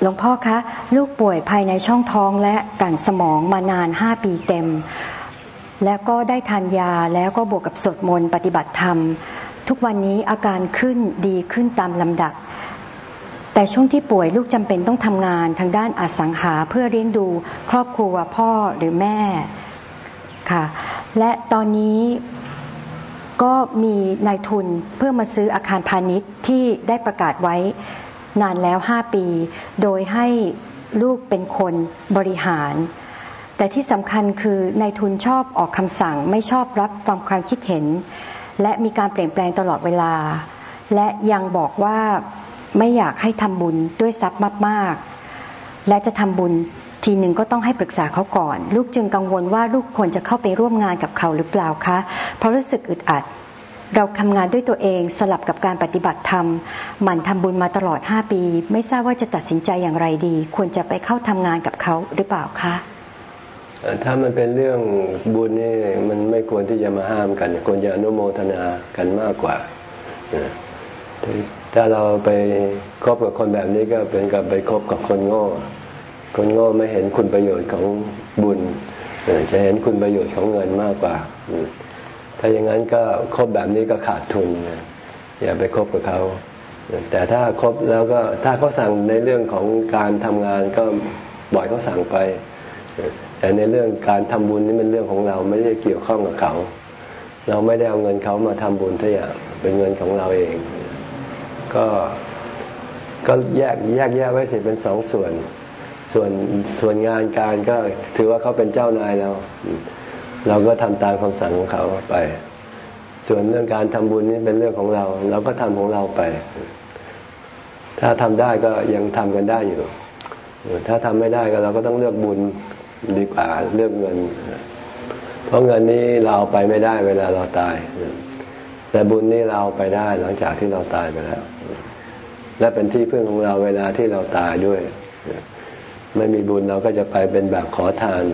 หลวงพ่อคะลูกป่วยภายในช่องท้องและกั่นสมองมานานห้าปีเต็ม แล้วก็ได้ทานยาแล้วก็บวกกับสวดมนต์ปฏิบัติธรรม ทุกวันนี้อาการขึ้นดีขึ้นตามลำดับ แต่ช่วงที่ป่วยลูกจำเป็นต้องทำงานทางด้านอสังหาเพื่อเลี้ยงดูครอบครัวพ่อหรือแม่ค่ะ และตอนนี้ ก็มีนายทุนเพื่อมาซื้ออาคารพาณิชย์ที่ได้ประกาศไว้นานแล้วห้าปี โดยให้ลูกเป็นคนบริหาร แต่ที่สำคัญคือนายทุนชอบออกคำสั่งไม่ชอบรับความความคิดเห็น และมีการเปลี่ยนแปลงตลอดเวลา และยังบอกว่าไม่อยากให้ทำบุญด้วยทรัพย์มาก ๆ และจะทำบุญ ทีหนึ่งก็ต้องให้ปรึกษาเขาก่อน ลูกจึงกังวลว่าลูกควรจะเข้าไปร่วมงานกับเขาหรือเปล่าคะ เพราะรู้สึกอึดอัด เราทำงานด้วยตัวเองสลับกับการปฏิบัติธรรมหมั่นทำบุญมาตลอดห้าปี ไม่ทราบว่าจะตัดสินใจอย่างไรดี ควรจะไปเข้าทำงานกับเขาหรือเปล่าคะถ้ามันเป็นเรื่องบุญนี่มันไม่ควรที่จะมาห้ามกัน ควรจะอนุโมทนากันมากกว่าถ้าเราไปคบกับคนแบบนี้ก็เป็นกับไปคบกับคนโง่ คนโง่ไม่เห็นคุณประโยชน์ของบุญจะเห็นคุณประโยชน์ของเงินมากกว่า ถ้าอย่างนั้นก็คบแบบนี้ก็ขาดทุนอย่าไปคบกับเขาแต่ถ้าคบแล้วก็ถ้าเขาสั่งในเรื่องของการทำงานก็บ่อยเขาสั่งไป แต่ในเรื่องการทำบุญนี่เป็นเรื่องของเราไม่ได้เกี่ยวข้องกับเขา เราไม่ได้เอาเงินเขามาทำบุญทุกอย่างเป็นเงินของเราเอง ก็ก็แยกแยกแยกไว้สิเป็นสองส่วน ส่วนส่วนงานการก็ถือว่าเขาเป็นเจ้านายเรา เราก็ทำตามคำสั่งของเขาไป ส่วนเรื่องการทำบุญนี่เป็นเรื่องของเรา เราก็ทำของเราไป ถ้าทำได้ก็ยังทำกันได้อยู่ ถ้าทำไม่ได้ก็เราก็ต้องเลือกบุญดีกว่าเลือกเงิน เพราะเงินนี้เราไปไม่ได้เวลาเราตาย แต่บุญนี่เราไปได้หลังจากที่เราตายไปแล้ว และเป็นที่พึ่งของเราเวลาที่เราตายด้วย ไม่มีบุญเราก็จะไปเป็นแบบขอทาน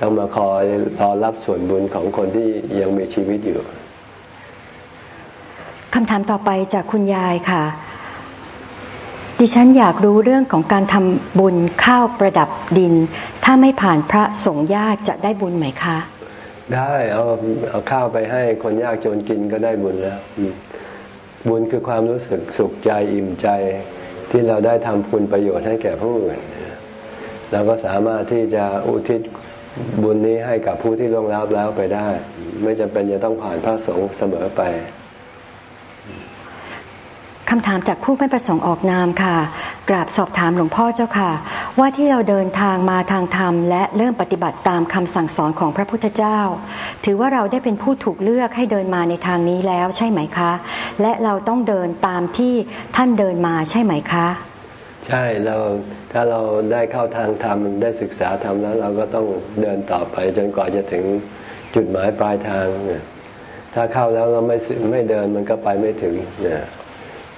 ต้องมาคอยรอรับส่วนบุญของคนที่ยังมีชีวิตอยู่คำถามต่อไปจากคุณยายค่ะ ดิฉันอยากรู้เรื่องของการทำบุญข้าวประดับดิน ถ้าไม่ผ่านพระสงฆ์ญาติจะได้บุญไหมคะ ได้เอาเอาข้าวไปให้คนยากจนกินก็ได้บุญแล้ว บุญคือความรู้สึกสุขใจอิ่มใจ ที่เราได้ทำคุณประโยชน์ให้แก่ผู้อื่น เราก็สามารถที่จะอุทิศบุญนี้ให้กับผู้ที่ล่วงลับแล้วไปได้ ไม่จำเป็นจะต้องผ่านพระสงฆ์เสมอไปคำถามจากผู้ไม่ประสงค์ออกนามค่ะ กราบสอบถามหลวงพ่อเจ้าค่ะ ว่าที่เราเดินทางมาทางธรรม และเริ่มปฏิบัติตามคำสั่งสอนของพระพุทธเจ้า ถือว่าเราได้เป็นผู้ถูกเลือกให้เดินมาในทางนี้แล้วใช่ไหมคะ และเราต้องเดินตามที่ท่านเดินมาใช่ไหมคะ ใช่เราถ้าเราได้เข้าทางธรรมได้ศึกษาธรรมแล้ว เราก็ต้องเดินต่อไป จนกว่าจะถึงจุดหมายปลายทางเนี่ยถ้าเข้าแล้วเราไม่ไม่เดินมันก็ไปไม่ถึงเนี่ย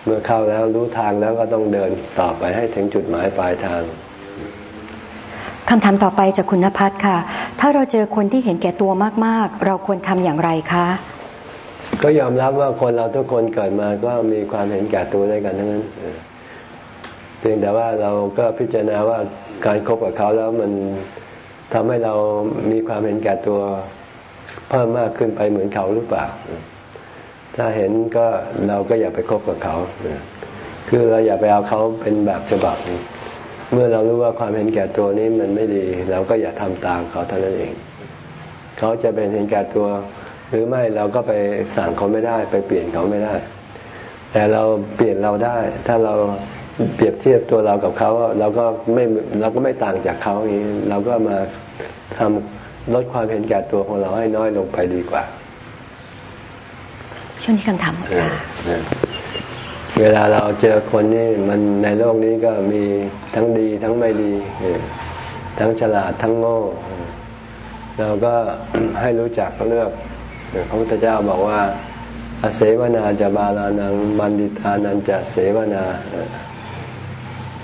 เมื่อเข้าแล้วรู้ทางแล้วก็ต้องเดินต่อไปให้ถึงจุดหมายปลายทางคคำถามต่อไปจากคุณนภัทรค่ะ ถ้าเราเจอคนที่เห็นแก่ตัวมากๆ เราควรทำอย่างไรคะ ก็ยอมรับว่าคนเราทุกคนเกิดมาก็มีความเห็นแก่ตัวด้วยกันทั้งนั้น เพียงแต่ว่าเราก็พิจารณาว่าการคบกับเขาแล้วมันทำให้เรามีความเห็นแก่ตัวเพิ่มมากขึ้นไปเหมือนเขาหรือเปล่า ถ้าเห็นก็เราก็อย่าไปคบกับเขา คือเราอย่าไปเอาเขาเป็นแบบฉบับ เมื่อเรารู้ว่าความเห็นแก่ตัวนี้มันไม่ดี เราก็อย่าทำตามเขาเท่านั้นเอง เขาจะเป็นเห็นแก่ตัว หรือไม่เราก็ไปสั่งเขาไม่ได้ ไปเปลี่ยนเขาไม่ได้ แต่เราเปลี่ยนเราได้ ถ้าเรา เปรียบเทียบตัวเรากับเขาเราก็ไม่เราก็ไม่ต่างจากเขาอย่างนี้เราก็มาทำลดความเห็นแก่ตัวของเราให้น้อยลงไปดีกว่า ช่วงนี้คำถามค่ะเวลาเราเจอคนนี่มันในโลกนี้ก็มีทั้งดีทั้งไม่ดีทั้งฉลาดทั้งโง่ เราก็ให้รู้จักเลือกพระพุทธเจ้าบอกว่าอเสวนาจะบาลานังบันดิตานันจะเสวนา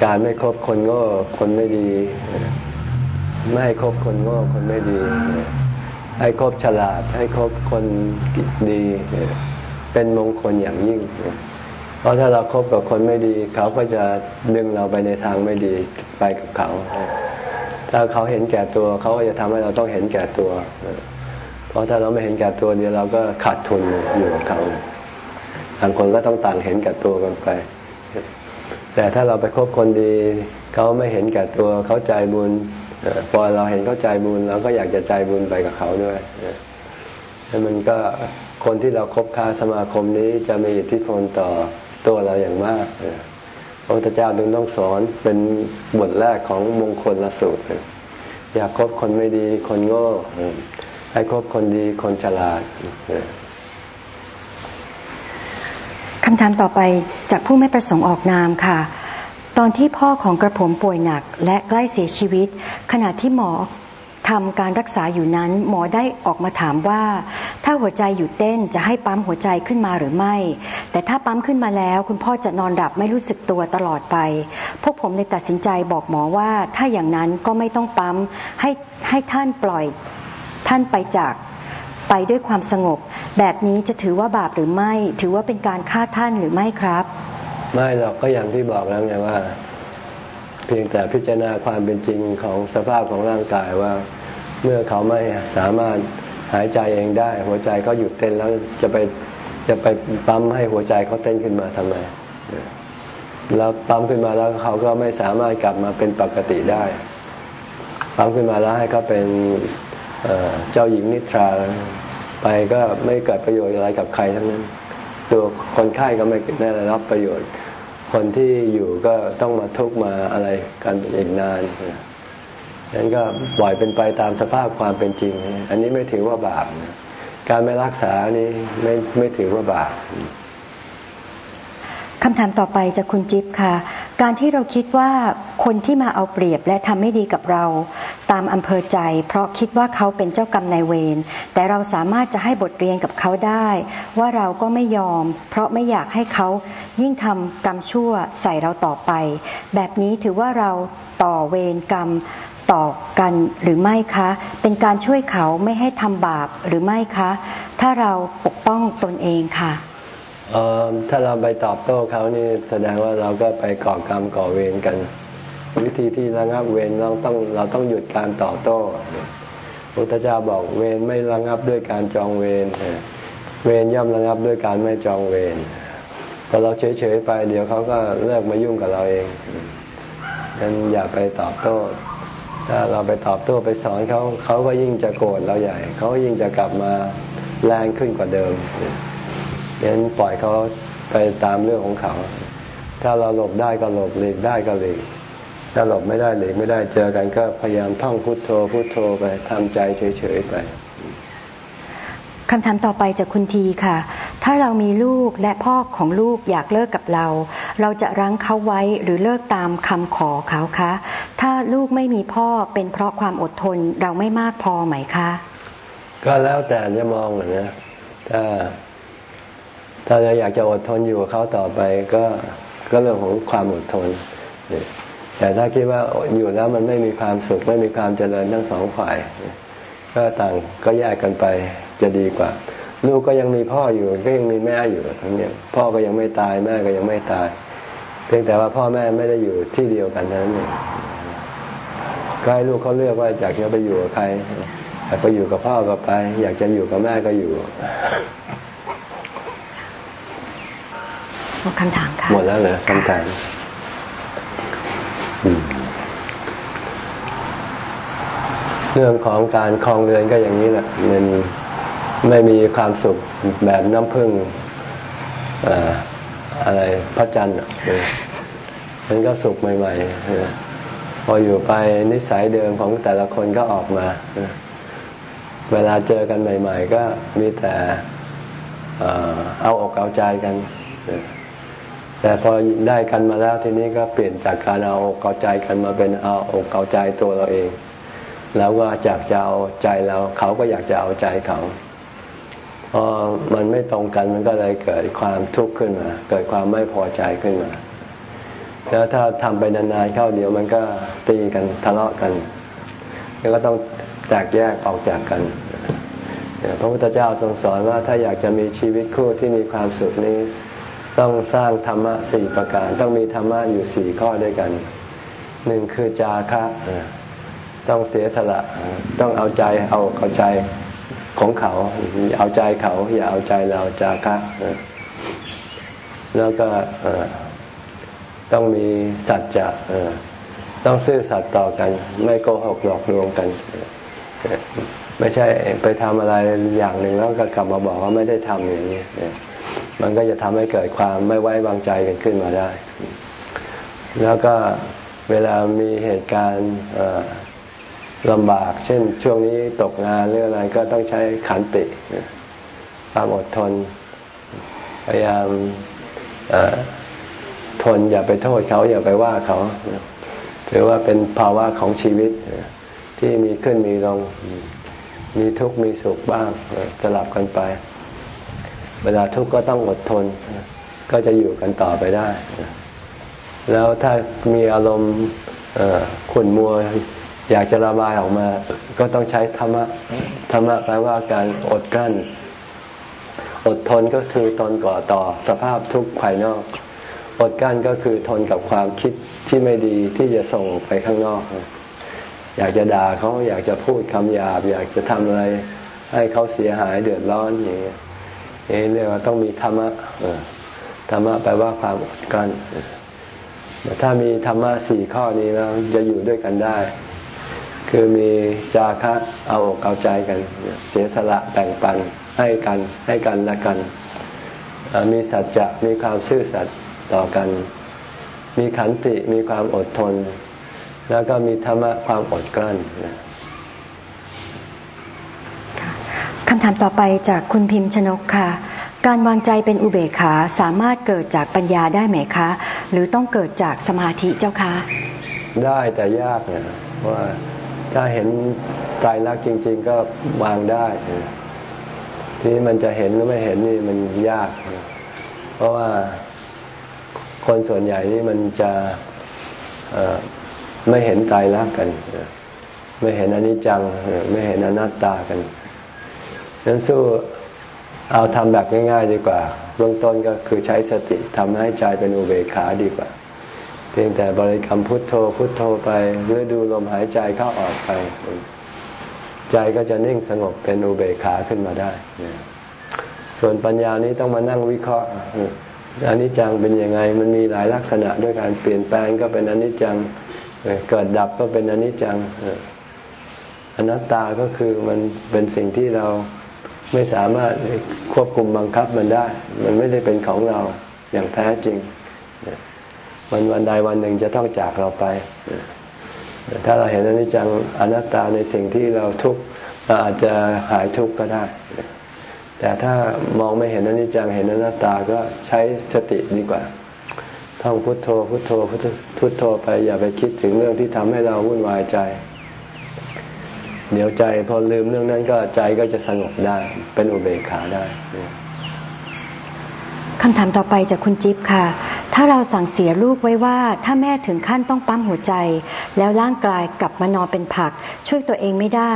การไม่คบคนโง่คนไม่ดี ไม่ให้คบคนโง่คนไม่ดี ให้คบฉลาด ให้คบคนดี เป็นมงคลอย่างยิ่ง เพราะถ้าเราครบกับคนไม่ดี เขาก็จะดึงเราไปในทางไม่ดีไปกับเขา ถ้าเขาเห็นแก่ตัว เขาก็จะทำให้เราต้องเห็นแก่ตัว เพราะถ้าเราไม่เห็นแก่ตัวเดียวเราก็ขาดทุนอยู่กับเขาต่างคนก็ต้องต่างเห็นแก่ตัวกันไป แต่ถ้าเราไปคบคนดีเขาไม่เห็นแก่ตัวเขาใจบุญพอเราเห็นเขาใจบุญเราก็อยากจะใจบุญไปกับเขาด้วยแล้วมันก็คนที่เราครบค้าสมาคมนี้จะมีอิทธิพลต่อตัวเราอย่างมากพระพุทธเจ้าจึงต้องสอนเป็นบทแรกของมงคลละสูตรอย่าคบคนไม่ดีคนโง่ให้คบคนดีคนฉลาด คำถามต่อไปจากผู้ไม่ประสงค์ออกนามค่ะ ตอนที่พ่อของกระผมป่วยหนักและใกล้เสียชีวิต ขณะที่หมอทำการรักษาอยู่นั้น หมอได้ออกมาถามว่า ถ้าหัวใจหยุดเต้นจะให้ปั๊มหัวใจขึ้นมาหรือไม่ แต่ถ้าปั๊มขึ้นมาแล้ว คุณพ่อจะนอนดับไม่รู้สึกตัวตลอดไป พวกผมเลยตัดสินใจบอกหมอว่าถ้าอย่างนั้นก็ไม่ต้องปั๊มให้ให้ท่านปล่อยท่านไปจาก ไปด้วยความสงบ แบบนี้จะถือว่าบาปหรือไม่ ถือว่าเป็นการฆ่าท่านหรือไม่ครับ ไม่หรอกก็อย่างที่บอกแล้วไงว่า เพียงแต่พิจารณาความเป็นจริงของสภาพของร่างกายว่า เมื่อเขาไม่สามารถหายใจเองได้ หัวใจเขาหยุดเต้นแล้วจะไปจะไปปั๊มให้หัวใจเขาเต้นขึ้นมาทำไมแล้วปั๊มขึ้นมาแล้วเขาก็ไม่สามารถกลับมาเป็นปกติได้ปั๊มขึ้นมาแล้วให้เขาเป็น เจ้าหญิงนิทราไปก็ไม่เกิดประโยชน์อะไรกับใครทั้งนั้น ตัวคนไข้ก็ไม่ได้รับประโยชน์ คนที่อยู่ก็ต้องมาทุกมาอะไรกันอีกนานนั้นก็ปล่อยเป็นไปตามสภาพความเป็นจริง อันนี้ไม่ถือว่าบาปการไม่รักษานี้ไม่ไม่ถือว่าบาปคำถามต่อไปจากคุณจิ๊บค่ะ การที่เราคิดว่าคนที่มาเอาเปรียบและทำไม่ดีกับเรา ตามอำเภอใจ เพราะคิดว่าเขาเป็นเจ้ากรรมนายเวรแต่เราสามารถจะให้บทเรียนกับเขาได้ ว่าเราก็ไม่ยอม เพราะไม่อยากให้เขายิ่งทำกรรมชั่วใส่เราต่อไป แบบนี้ถือว่าเราต่อเวรกรรมต่อกันหรือไม่คะ เป็นการช่วยเขาไม่ให้ทำบาปหรือไม่คะ ถ้าเราปกป้องตนเองค่ะ ถ้าเราไปตอบโต้เขานี่แสดงว่าเราก็ไปก่อกรรมก่อเวรกัน วิธีที่ระงับเวรเราต้องเราต้องหยุดการต่อโต้พุทธเจ้าบอกเวรไม่ระงับด้วยการจองเวรเวรย่อมระงับด้วยการไม่จองเวรพอเราเฉยๆไป เดี๋ยวเขาก็เลิกมายุ่งกับเราเองงั้นอย่าไปตอบโต้ ถ้าเราไปตอบโต้ไปสอนเขาเขาก็ยิ่งจะโกรธเราใหญ่ เขายิ่งจะกลับมาแรงขึ้นกว่าเดิม งั้นปล่อยเขาไปตามเรื่องของเขา ถ้าเราหลบได้ก็หลบหลีกได้ก็หลีกถ้าหลบไม่ได้หลีกไม่ได้เจอกันก็พยายามท่องพุทโธพุทโธไปทำใจเฉยๆไปคำถามต่อไปจากคุณทีค่ะ ถ้าเรามีลูกและพ่อของลูกอยากเลิกกับเรา เราจะรั้งเขาไว้หรือเลิกตามคำขอเขาคะ ถ้าลูกไม่มีพ่อเป็นเพราะความอดทนเราไม่มากพอไหมคะ ก็แล้วแต่จะมองนะ ถ้า ถ้าเราอยากจะอดทนอยู่กับเขาต่อไปก็ก็เรื่องของความอดทน แต่ถ้าคิดว่าอยู่แล้วมันไม่มีความสุข ไม่มีความเจริญทั้งสองฝ่าย ก็ต่างก็แยกกันไปจะดีกว่า ลูกก็ยังมีพ่ออยู่ก็ยังมีแม่อยู่ทั้งนี้พ่อก็ยังไม่ตายแม่ก็ยังไม่ตาย เพียงแต่ว่าพ่อแม่ไม่ได้อยู่ที่เดียวกันนั้นเองก็ให้ลูกเขาเลือกว่าอยากจะไปอยู่กับใครอยากไปอยู่กับพ่อก็ไป อยากจะอยู่กับแม่ก็อยู่ หมดคำถามค่ะหมดแล้วเหรอคำถามเรื่องของการคลองเรือนก็อย่างนี้แหละมันไม่มีความสุขแบบน้ำพึ่งอะไรพระจันทร์มันก็สุขใหม่ๆพออยู่ไปนิสัยเดิมของแต่ละคนก็ออกมา เวลาเจอกันใหม่ ๆ ก็มีแต่เอาอกเอาใจกัน แต่พอได้กันมาแล้วทีนี้ก็เปลี่ยนจากการเอาอกเอาใจกันมาเป็นเอาอกเอาใจตัวเราเอง แล้วก็จากจะเอาใจเราเขาก็อยากจะเอาใจเขาพอมันไม่ตรงกันมันก็เลยเกิดความทุกข์ขึ้นมา เกิดความไม่พอใจขึ้นมา แล้วถ้าทำไปนานๆเข้าเดี๋ยวมันก็ตีกันทะเลาะกันแล้วก็ต้องแตกแยกออกจากกันพระพุทธเจ้าทรงสอนว่าถ้าอยากจะมีชีวิตคู่ที่มีความสุขนี้ ต้องสร้างธรรมะสี่ประการ ต้องมีธรรมะอยู่สี่ข้อด้วยกันหนึ่งคือจาคะต้องเสียสละ ต้องเอาใจเอาเอาใจของเขา เอาใจเขาอย่าเอาใจเราจาคะแล้วก็ต้องมีสัจจะต้องซื่อสัตย์ต่อกัน ไม่โกหกหลอกลวงกัน ไม่ใช่ไปทำอะไรอย่างหนึ่งแล้วก็กลับมาบอกว่าไม่ได้ทำอย่างนี้ มันก็จะทำให้เกิดความไม่ไว้วางใจกันขึ้นมาได้ แล้วก็เวลามีเหตุการณ์ลำบาก เช่น ช่วงนี้ตกงานหรืออะไรก็ต้องใช้ขันติความอดทน พยายามทนอย่าไปโทษเขาอย่าไปว่าเขาถือว่าเป็นภาวะของชีวิตที่มีขึ้นมีลง มีทุกข์มีสุขบ้างสลับกันไป เวลาทุกข์ก็ต้องอดทน ก็จะอยู่กันต่อไปได้ แล้วถ้ามีอารมณ์ขุ่นมัวอยากจะระบายออกมา ก็ต้องใช้ธรรมะ ธรรมะแปลว่าการอดกั้น อดทนก็คือทนก่อต่อสภาพทุกข์ภายนอก อดกั้นก็คือทนกับความคิดที่ไม่ดีที่จะส่งไปข้างนอก อยากจะด่าเขาอยากจะพูดคำหยาบ อยากจะทำอะไร ให้เขาเสียหายเดือดร้อนอย่างเงี้ย นี่เรียกว่าต้องมีธรรมะธรรมะแปลว่าความอดกั้นถ้ามีธรรมะสี่ข้อนี้แล้วจะอยู่ด้วยกันได้ คือมีจาคะเอาอกเอาใจกัน เสียสละแบ่งปันให้กันให้กันและกัน มีสัจจะมีความซื่อสัตย์ต่อกัน มีขันติมีความอดทน แล้วก็มีธรรมะความอดกลั้นคำถามต่อไปจากคุณพิมพ์ชนกค่ะ การวางใจเป็นอุเบกขาสามารถเกิดจากปัญญาได้ไหมคะ หรือต้องเกิดจากสมาธิเจ้าคะ ได้แต่ยากนะว่าถ้าเห็นใจรักจริง ๆ ก็วางได้ ทีนี้มันจะเห็นหรือไม่เห็นนี่มันยาก เพราะว่าคนส่วนใหญ่นี่มันจะไม่เห็นใจรักกัน ไม่เห็นอนิจจัง ไม่เห็นอนัตตากัน นั้นสู้เอาทำแบบง่ายๆดีกว่า เบื้องต้นก็คือใช้สติทำให้ใจเป็นอุเบกขาดีกว่า เพียงแต่บริกรรมพุทโธพุทโธไปหรือดูลมหายใจเข้าออกไป ใจก็จะนิ่งสงบเป็นอุเบกขาขึ้นมาได้ ส่วนปัญญานี้ต้องมานั่งวิเคราะห์อนิจจังเป็นยังไงมันมีหลายลักษณะด้วยการเปลี่ยนแปลงก็เป็นอนิจจังเกิดดับก็เป็นอนิจจังอนัตตาก็คือมันเป็นสิ่งที่เรา ไม่สามารถควบคุมบังคับมันได้ มันไม่ได้เป็นของเราอย่างแท้จริง วันวันใดวันหนึ่งจะต้องจากเราไป ถ้าเราเห็นอนิจจังอนัตตาในสิ่งที่เราทุกข์เราอาจจะหายทุกข์ก็ได้ แต่ถ้ามองไม่เห็นอนิจจังเห็นอนัตตาก็ใช้สติดีกว่าท่องพุทโธพุทโธพุทโธไปอย่าไปคิดถึงเรื่องที่ทำให้เราวุ่นวายใจ เดี๋ยวใจพอลืมเรื่องนั้นก็ใจก็จะสงบได้ เป็นอุเบกขาได้คำถามต่อไปจากคุณจิ๊บค่ะถ้ถ้าเราสั่งเสียลูกไว้ว่า ถ้าแม่ถึงขั้นต้องปั๊มหัวใจ แล้วร่างกายกลับมานอนเป็นผัก ช่วยตัวเองไม่ได้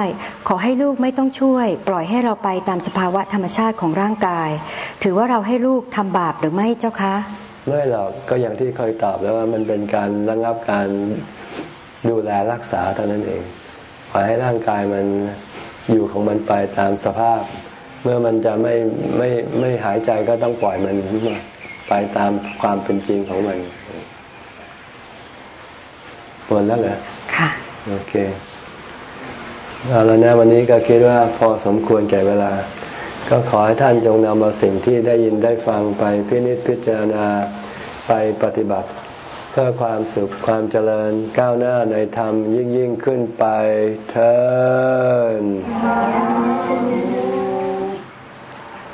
ขอให้ลูกไม่ต้องช่วย ปล่อยให้เราไปตามสภาวะธรรมชาติของร่างกาย ถือว่าเราให้ลูกทำบาปหรือไม่เจ้าคะไม่หรอกก็อย่างที่เคยตอบแล้วว่ามันเป็นการระงับการดูแลรักษาเท่านั้นเอง ปล่อยให้ร่างกายมันอยู่ของมันไปตามสภาพ เมื่อมันจะไม่ไม่ไม่หายใจก็ต้องปล่อยมันไปตามความเป็นจริงของมันหมดแล้วเหรอค่ะ โอเคเอาแล้วนะวันนี้ก็คิดว่าพอสมควรแก่เวลา ก็ขอให้ท่านจงนำเอาสิ่งที่ได้ยินได้ฟังไปพินิจพิจารณาไปปฏิบัติ เพื่อความสุขความเจริญก้าวหน้าในธรรมยิ่งยิ่งขึ้นไปเถิด